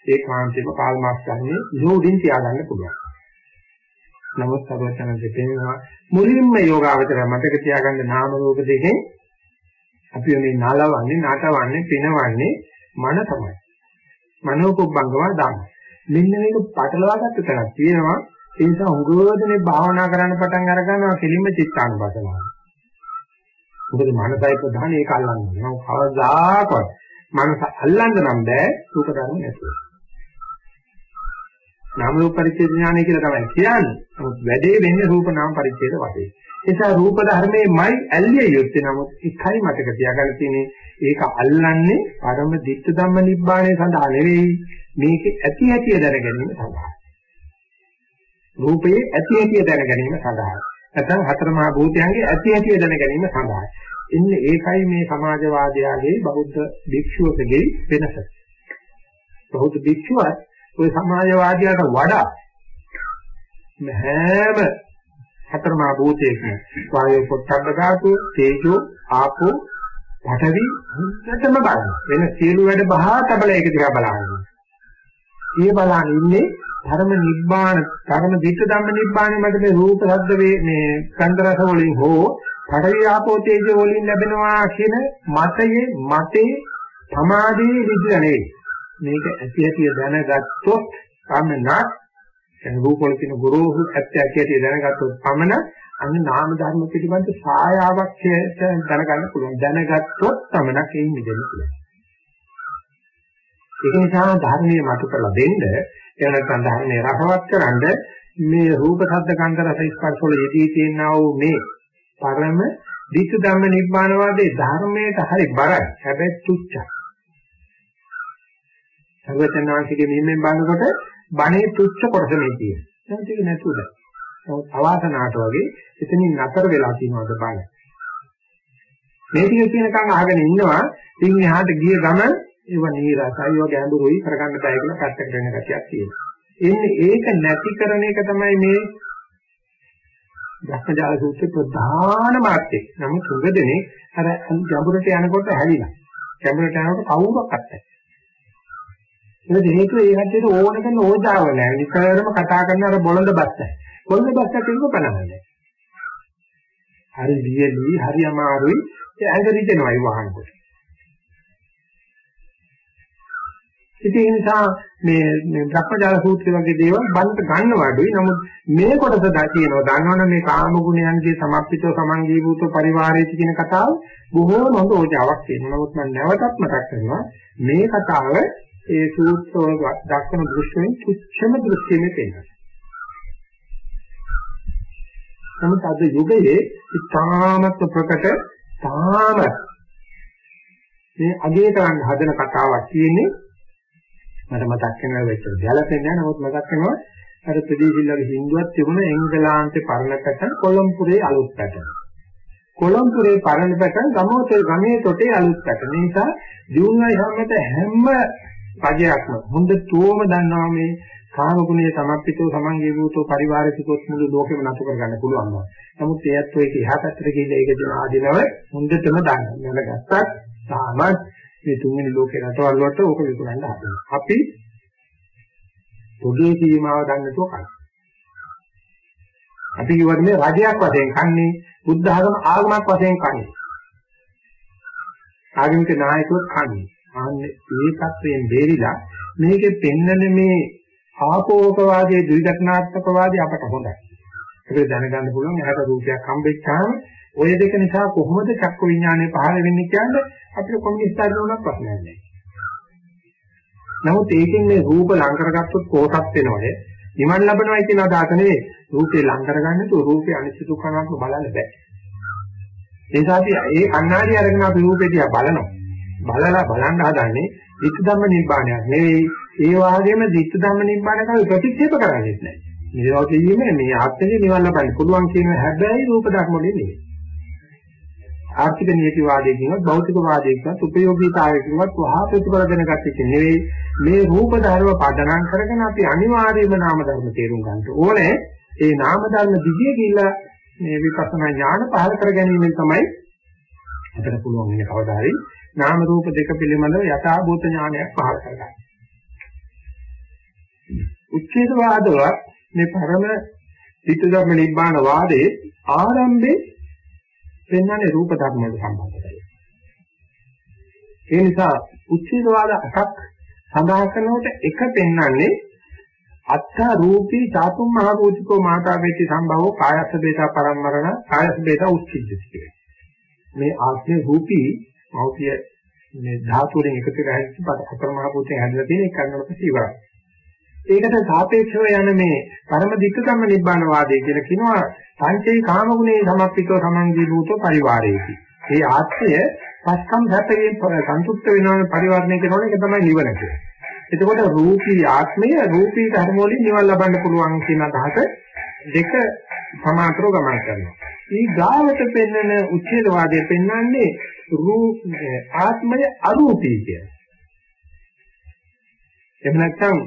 ඒ කාන්තේම කාල් මාස් ගන්නේ නෝඩින් තියාගන්න පුළුවන්. නමුත් සර්වචන දෙකේනවා මුලින්ම යෝගාවචර මතක තියාගන්න නාම රූප දෙකෙන් අපි මේ නලවන්නේ නටවන්නේ පිනවන්නේ මන තමයි. මනෝපොබ්බංගම දාන. මෙන්න මේක පටලවාගත්ත තැනක් තියෙනවා. ඒ නිසා උගෝදනේ භාවනා කරන්න පටන් අර ගන්නවා කෙලින්ම චිත්තානුපසනාව. මොකද මනසයි ප්‍රධාන ඒක අල්ලන්නේ. මම කවදාකවත් මනස අල්ලන්න නම් බෑ රූප ධර්ම නැතුව. නාම රූප පරිච්ඡේද ඥානය කියලා තමයි කියන්නේ. නමුත් වැඩේ වෙන්නේ රූප නාම පරිච්ඡේද වශයෙන්. ඒ නිසා රූප ධර්මයේමයි ඇල්ලිය යුත්තේ. නමුත් එකයි මතක තියාගන්න තියෙන්නේ ඒක අල්ලන්නේ පරම දිට්ඨ ධම්ම නිබ්බාණය සඳහා නෙවෙයි. මේක ඇති ඇති දැන ගැනීම සඳහා. රූපයේ ඇති ඇති දැන ගැනීම සඳහා. නැත්නම් හතර මහා භූතයන්ගේ ඇති ඇති දැන ගැනීම සඳහා. එන්නේ ඒකයි මේ සමාජවාදයාගේ බෞද්ධ භික්ෂුවකගේ වෙනස. බෞද්ධ භික්ෂුවත් ওই සමාජවාදියාට වඩා හැම හතරමා භූතයකම වායෝ පොට්ටබ්බ ධාතු, තේජෝ, ආපෝ, පඨවි හොඳටම බලන්න. වෙන සියලු වැඩ බහා තබල ඒක දිහා බලන්න. ඊය බලන් ඉන්නේ ධර්ම නිබ්බාන, ධර්ම විත්ත ධම්ම නිබ්බානේ මත මේ රූප ශබ්ද වේ මේ ස්කන්ධ රස වලින් හෝ පඨවි ආපෝ තේජෝ වලින් ලැබෙනවා කියන මතයේ මතේ සමාධියේ විදිහ නෙවෙයි. මේක ඇති ඇති දැනගත්තොත් පමණක් දැන් රූප වල තියෙන ගුරුහු ඇත්ත ඇති දැනගත්තොත් පමණ අන්න නාම ධර්ම පිළිබඳ සායාවක් දැනගන්න පුළුවන්. දැනගත්තොත් පමණක් එයින් මිදෙන්න පුළුවන්. ඒක නිසා ධර්මයේ මතු කරලා දෙන්න එහෙම නැත්නම් ධර්මයේ රසවත් කරන්න මේ රූප ශබ්ද ගන්ධ රස ස්පර්ශ වල යෙදී තියෙනා වූ මේ පරම විචු ධම්ම නිබ්බානවාදී ධර්මයට හරි බරයි. හැබැයි තුච්චයි. සර්වචනාංශිකේ මෙහෙම බලනකොට බණේ තුච්ච කොටස මේ තියෙන්නේ. දැන් ඒක නැතුව දැන්. නමුත් අවාසනාවට වගේ එතනින් නතර වෙලා තියෙනවද බණ. මේ ටික කියනකම් අහගෙන ඉන්නවා ඉතින් එහාට ගිය ගමන් ඒව නීරසයි ඒව ගැඹුරුයි කරගන්න බෑ කියලා පැත්තකට වෙන ගැටියක් තියෙනවා. එන්නේ ඒක නැති කරන එක තමයි මේ ධර්මජාල සූත්‍රයේ ප්‍රධාන මාර්ගය. නමුත් උගදෙනේ අර ගැඹුරට යනකොට හැලිලා. ගැඹුරට යනකොට කවුරක්වත් නැහැ. ඒක හේතුව ඒ හැටියට ඕන කරන ඕජාව නැහැ. නිතරම කතා කරන අර බොළඳ බස්සයි. බොළඳ බස්සක් කියනක පනවන්නේ. හරි වියලි, හරි අමාරුයි. ඒ ඇඟ රිදෙනවා ඒ වහනකොට. ඉතින් ඒ නිසා මේ මේ භ්‍රමජාල සූත්‍රය වගේ දේවල් බන්ත ගන්න වඩුයි. නමුත් මේ කොටස දා කියනවා. දන්නවනේ මේ කාම ගුණයන්ගේ සමප්පිතව සමංගීභූත පරිවාරයේ කියන කතාව බොහෝම හොඳ ඕජාවක් තියෙනවා. නමුත් මම නැවතත් මතක් කරනවා මේ කතාව ඒ සූත්‍රවල දක්වන දෘශ්‍යයෙන් තුච්ඡම දෘශ්‍යෙම පේනවා. නමුත් අද යුගයේ ඉතාමත් ප්‍රකට තාම මේ අගේ කරන්න හදන කතාවක් තියෙන්නේ. මට මතක් වෙනවා වෙච්ච ගැලපෙන්නේ නැහැ. නමුත් මතක් වෙනවා අර ප්‍රදේශිල්ලගේ හින්දුවක් තිබුණ එංගලන්තේ පරණ පැටන් කොළඹපුරේ අලුත් පැටන්. කොළඹපුරේ පරණ පැටන් ගමෝතේ ගමේ තොටේ අලුත් පැටන්. නිසා දියුණුවයි හැමත හැම රජයක්ම හොඳටම දන්නවා මේ කාම ගුණය සමප්පිතෝ සමංගේ වූතෝ පරිවාරිකෝත් මුළු ලෝකෙම නතු කරගන්න පුළුවන් බව. නමුත් ඒත් ඔය එහා පැත්තට ගිහිල්ලා ඒක දින ආදිනව හොඳටම දන්නවා. නැලගත්තත් තාමත් මේ තුන්වෙනි ලෝකේ රටවල් වලට ඕක විකුණන්න හදනවා. අපි පොදුවේ සීමාව දන්නතෝ කන. අපි කිව්වට මේ රජයක් වශයෙන් කන්නේ බුද්ධ ආගම ආගමක් වශයෙන් කන්නේ. ආගමික නායකයෝ කන්නේ. ආන්නේ ඒ තත්වයෙන් බේරිලා මේකේ පෙන්නන මේ ආපෝකවාදයේ ද්විදක්නාත්මකවාදී අපට හොඳයි. ඒක දැනගන්න පුළුවන් එහට රූපයක් හම්බෙච්චාම ඔය දෙක නිසා කොහොමද චක්ක විඥානය පහළ වෙන්නේ කියන්නේ අපිට කොමියුනිස්ට් ආගමක් ප්‍රශ්නයක් නැහැ. නමුත් ඒකෙන් මේ රූප ලං කරගත්තොත් කොටස් වෙනවනේ. නිවන් ලැබනවයි කියන අදහස නෙවෙයි. රූපේ ලං කරගන්න තු රූපේ අනිත්‍ය දුක්ඛනාත්ම බලන්න බෑ. ඒ නිසා අපි ඒ අන්නාදී අරගෙන අපි රූපේ දිහා බලනවා. බලලා බලන්න හදන්නේ ධිට්ඨ ධම්ම නිබ්බාණයක් නෙවෙයි ඒ වාගේම ධිට්ඨ ධම්ම නිබ්බාණක ප්‍රතික්ෂේප කරන්නේ නැහැ. මේවා කියන්නේ මේ ආත්මයේ නිවන් ලබන්න පුළුවන් කියන හැබැයි රූප ධර්ම වලින් නෙවෙයි. ආර්ථික නීති වාදයේ කියනවත් භෞතික වාදයේ කියනවත් උපයෝගීතාවයේ කියනවත් වහා ප්‍රතිඵල දෙනගත් එක නෙවෙයි මේ රූප ධර්ම පදනම් කරගෙන අපි අනිවාර්යයෙන්ම නාම ධර්ම තේරුම් ගන්න ඕනේ. ඒ නාම ධර්ම දිගේ ගිහිල්ලා මේ විපස්සනා ඥාන පහල කර ගැනීමෙන් තමයි අපිට පුළුවන් වෙන්නේ කවදා හරි නාම රූප දෙක පිළිබඳව යථාභූත ඥානයක් පහළ කරගන්න. උච්ඡේදවාදවත් මේ පරම පිටුධර්ම නිබ්බාන වාදයේ ආරම්භයේ පෙන්වන්නේ රූප ධර්ම වලට සම්බන්ධයි. ඒ නිසා උච්ඡේදවාද අටක් සඳහන් කරනකොට එක පෙන්වන්නේ අත්ථ රූපී චාතුම් මහ භූතිකෝ මාතා වේති සම්භවෝ කායස්ස බේතා පරම්මරණ කායස්ස බේතා උච්චිද්දති. මේ ආත්මේ රූපී මෞපිය මේ ධාතු වලින් එකතු වෙලා හැදිච්ච අතරමහා භූතයෙන් හැදලා තියෙන එක කරනකොට ඉවරයි. ඒකට සාපේක්ෂව යන මේ පරම දික්ක ධම්ම නිබ්බාන වාදය කියලා කියනවා පංචේ කාමගුණේ සමප්පිතෝ සමංගී භූතෝ පරිවාරේති. මේ ආත්මය පස්කම් සැපයෙන් සන්තුෂ්ත වෙනවන පරිවර්ණය කරනවා ඒක තමයි නිවන කියන්නේ. එතකොට රූපී ආත්මය රූපී ධර්ම වලින් නිවන් ලබන්න පුළුවන් කියන අදහස දෙක සමාන්තරව ගමන් කරනවා. මේ ගාවට පෙන්වන උච්ඡේදවාදය පෙන්වන්නේ රූප ආත්මය අරූපී කියන. එහෙම නැත්නම්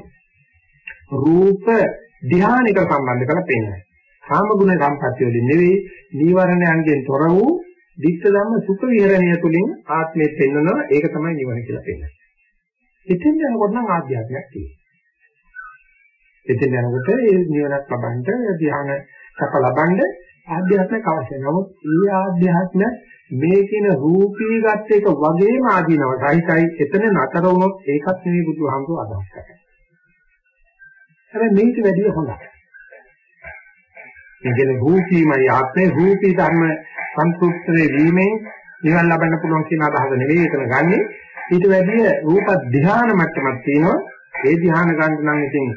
රූප ධානයක සම්බන්ධ කරලා පෙන්නනවා. කාම ගුණ සම්පත්‍ය වලින් නෙවෙයි නීවරණයන්ගෙන් තොර වූ ධිට්ඨ ධම්ම සුඛ විහරණය තුළින් ආත්මය පෙන්වනවා ඒක තමයි නිවන කියලා පෙන්වන්නේ. එතෙන් යනකොට නම් ආධ්‍යාත්මයක් තියෙනවා. එතෙන් යනකොට ඒ නිවනක් ලබන්න ධ්‍යාන සප ලබන්න ආධ්‍යාත්මයක් අවශ්‍යයි. නමුත් ඒ ආධ්‍යාත්ම මේ කියන රූපී ගත් එක වගේම ආදීනව සහිතයි එතන නතර වුණොත් ඒකත් නෙවෙයි බුදුහාමුදුරුවෝ අදහස් කරන්නේ. හැබැයි මේක වැඩි හොඳයි. ඒ කියන්නේ රූපීමයි ආත්මේ රූපී ධර්ම සම්පූර්ණේ වීමෙන් නිවන් ලබන්න පුළුවන් කියන අදහස නෙවෙයි එතන ගන්නෙ. ඊට වැඩිය රූප ධ්‍යාන මට්ටමක් තියෙනවා. ඒ ධ්‍යාන ගන්න නම් ඉතින්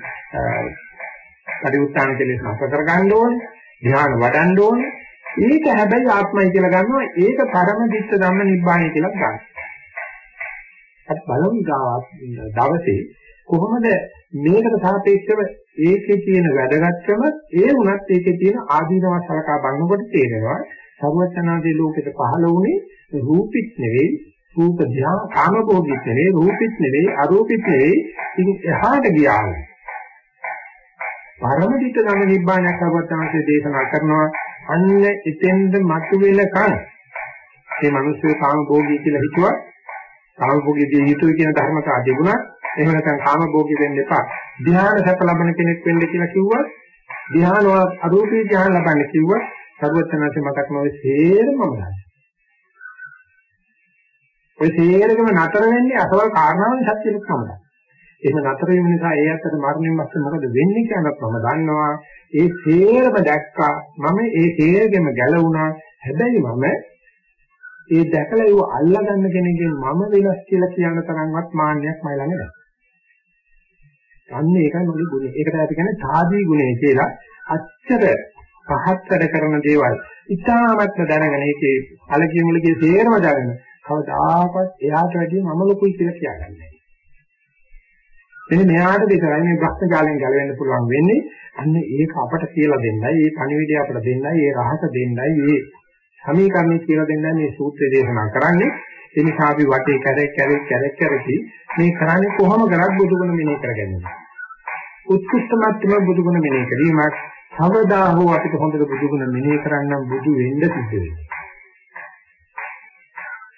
පරිඋත්සාහන කෙලෙස් නැස කර ගන්න ඕනේ. ධ්‍යාන වඩන්න ඕනේ. ඒක හැබැයි ආත්මයි කියලා ගන්නවා. ඒක පරම දිත්ත ධම්ම නිබ්බාණය කියලා ගන්නවා. අපි බලමු දවසේ කොහොමද මේකට සාපේක්ෂව ඒකේ තියෙන වැදගත්කම ඒ වුණත් ඒකේ තියෙන ආදීනව සලකා බලනකොට තේරෙනවා සර්වචනාදී ලෝකෙට පහළ වුණේ රූපිත් නෙවෙයි රූප ධ්‍යාන කාමභෝගිත් නෙවෙයි රූපිත් නෙවෙයි අරූපිත් නෙවෙයි ඉතින් එහාට ගියා පරමදිත ගම නිබ්බාණයක් අවබෝධයන්සේ දේශනා කරනවා අන්න එතෙන්ද මතුවෙනකන් මේ මිනිස්සු කාමභෝගී කියලා හිතුවා. කාමභෝගීදී හිතුවේ කියන ධර්මතාව තිබුණා. එහෙම නැත්නම් කාමභෝගී වෙන්න එපා. ධ්‍යාන සැප ලබන කෙනෙක් වෙන්න කියලා කිව්වා. ධ්‍යාන වල අරූපී ධ්‍යාන ලබන්න කිව්වා. සර්වඥාන්සේ මතක් නොවේ සේරම මම දන්නවා ඔය සේරගම නතර වෙන්නේ අසවල් කාරණාවන් සත්‍යෙක තමයි. එහෙම නතර වීම නිසා ඒ අතර මරණයෙන් පස්සේ මොකද වෙන්නේ කියනත් මම දන්නවා. ඒ සේරම දැක්කා මම ඒ සේරගෙම ගැලවුණා. හැබැයි මම ඒ දැකලා ඒව අල්ලගන්න කෙනෙක්ගෙන් මම වෙනස් කියලා කියන තරම්වත් මාන්නයක් මයි ළඟ නැහැ. අන්න ඒකයි මගේ ගුණය. ඒකට අපි කියන්නේ සාදී ගුණය කියලා. අච්චර පහත් වැඩ කරන දේවල් ඉතාමත් දැනගෙන ඒකේ අලකිය මුලකිය තේරම දැනගෙන කවදාකවත් එයාට වැඩිය මම ලොකුයි කියලා කියාගන්නේ නැහැ. මෙන්න මෙයාට විතරයි මේ භ්‍රෂ්ටජාලයෙන් ගැලවෙන්න පුළුවන් වෙන්නේ. අන්න ඒක අපට කියලා දෙන්නයි, ඒ පණිවිඩය අපට දෙන්නයි, ඒ රහස දෙන්නයි, ඒ සමීකරණය කියලා දෙන්නයි මේ සූත්‍රය දේශනා කරන්නේ. ඒ නිසා අපි වටේ කැරෙක් කැරෙක් කැරෙක් කැරකි මේ කරන්නේ කොහොම කරක් බුදුගුණ මෙනෙහි කරගන්නේ. උත්කෘෂ්ඨමත්ම බුදුගුණ මෙනෙහි කිරීමක් කවදා හෝ අපිට හොඳට බුදුගුණ මෙනෙහි කරන්නම් බුදු වෙන්න සිද්ධ වෙනවා.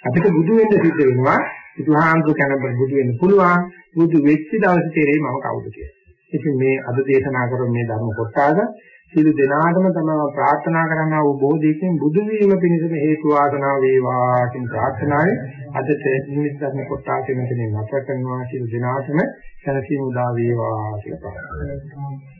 අපිට බුදු වෙන්න සිද්ධ වෙනවා බුදුහාමුදුර කෙනෙක් බුදු වෙන්න පුළුවන් බුදු වෙච්ච දවසේ තේරෙයි මම කවුද කියලා. ඉතින් මේ අද දේශනා කරන මේ ධර්ම කොටස සියලු දෙනාටම තමයි ප්‍රාර්ථනා කරන්නා වූ බෝධියකින් බුදු වීම පිණිසම හේතු වාසනා වේවා කියන ප්‍රාර්ථනාවයි අදට නිමිත් ධර්ම කොටස මෙතනින් නැවත කරනවා සියලු දෙනාටම සැනසීම උදා වේවා කියලා ප්‍රාර්ථනා කරනවා.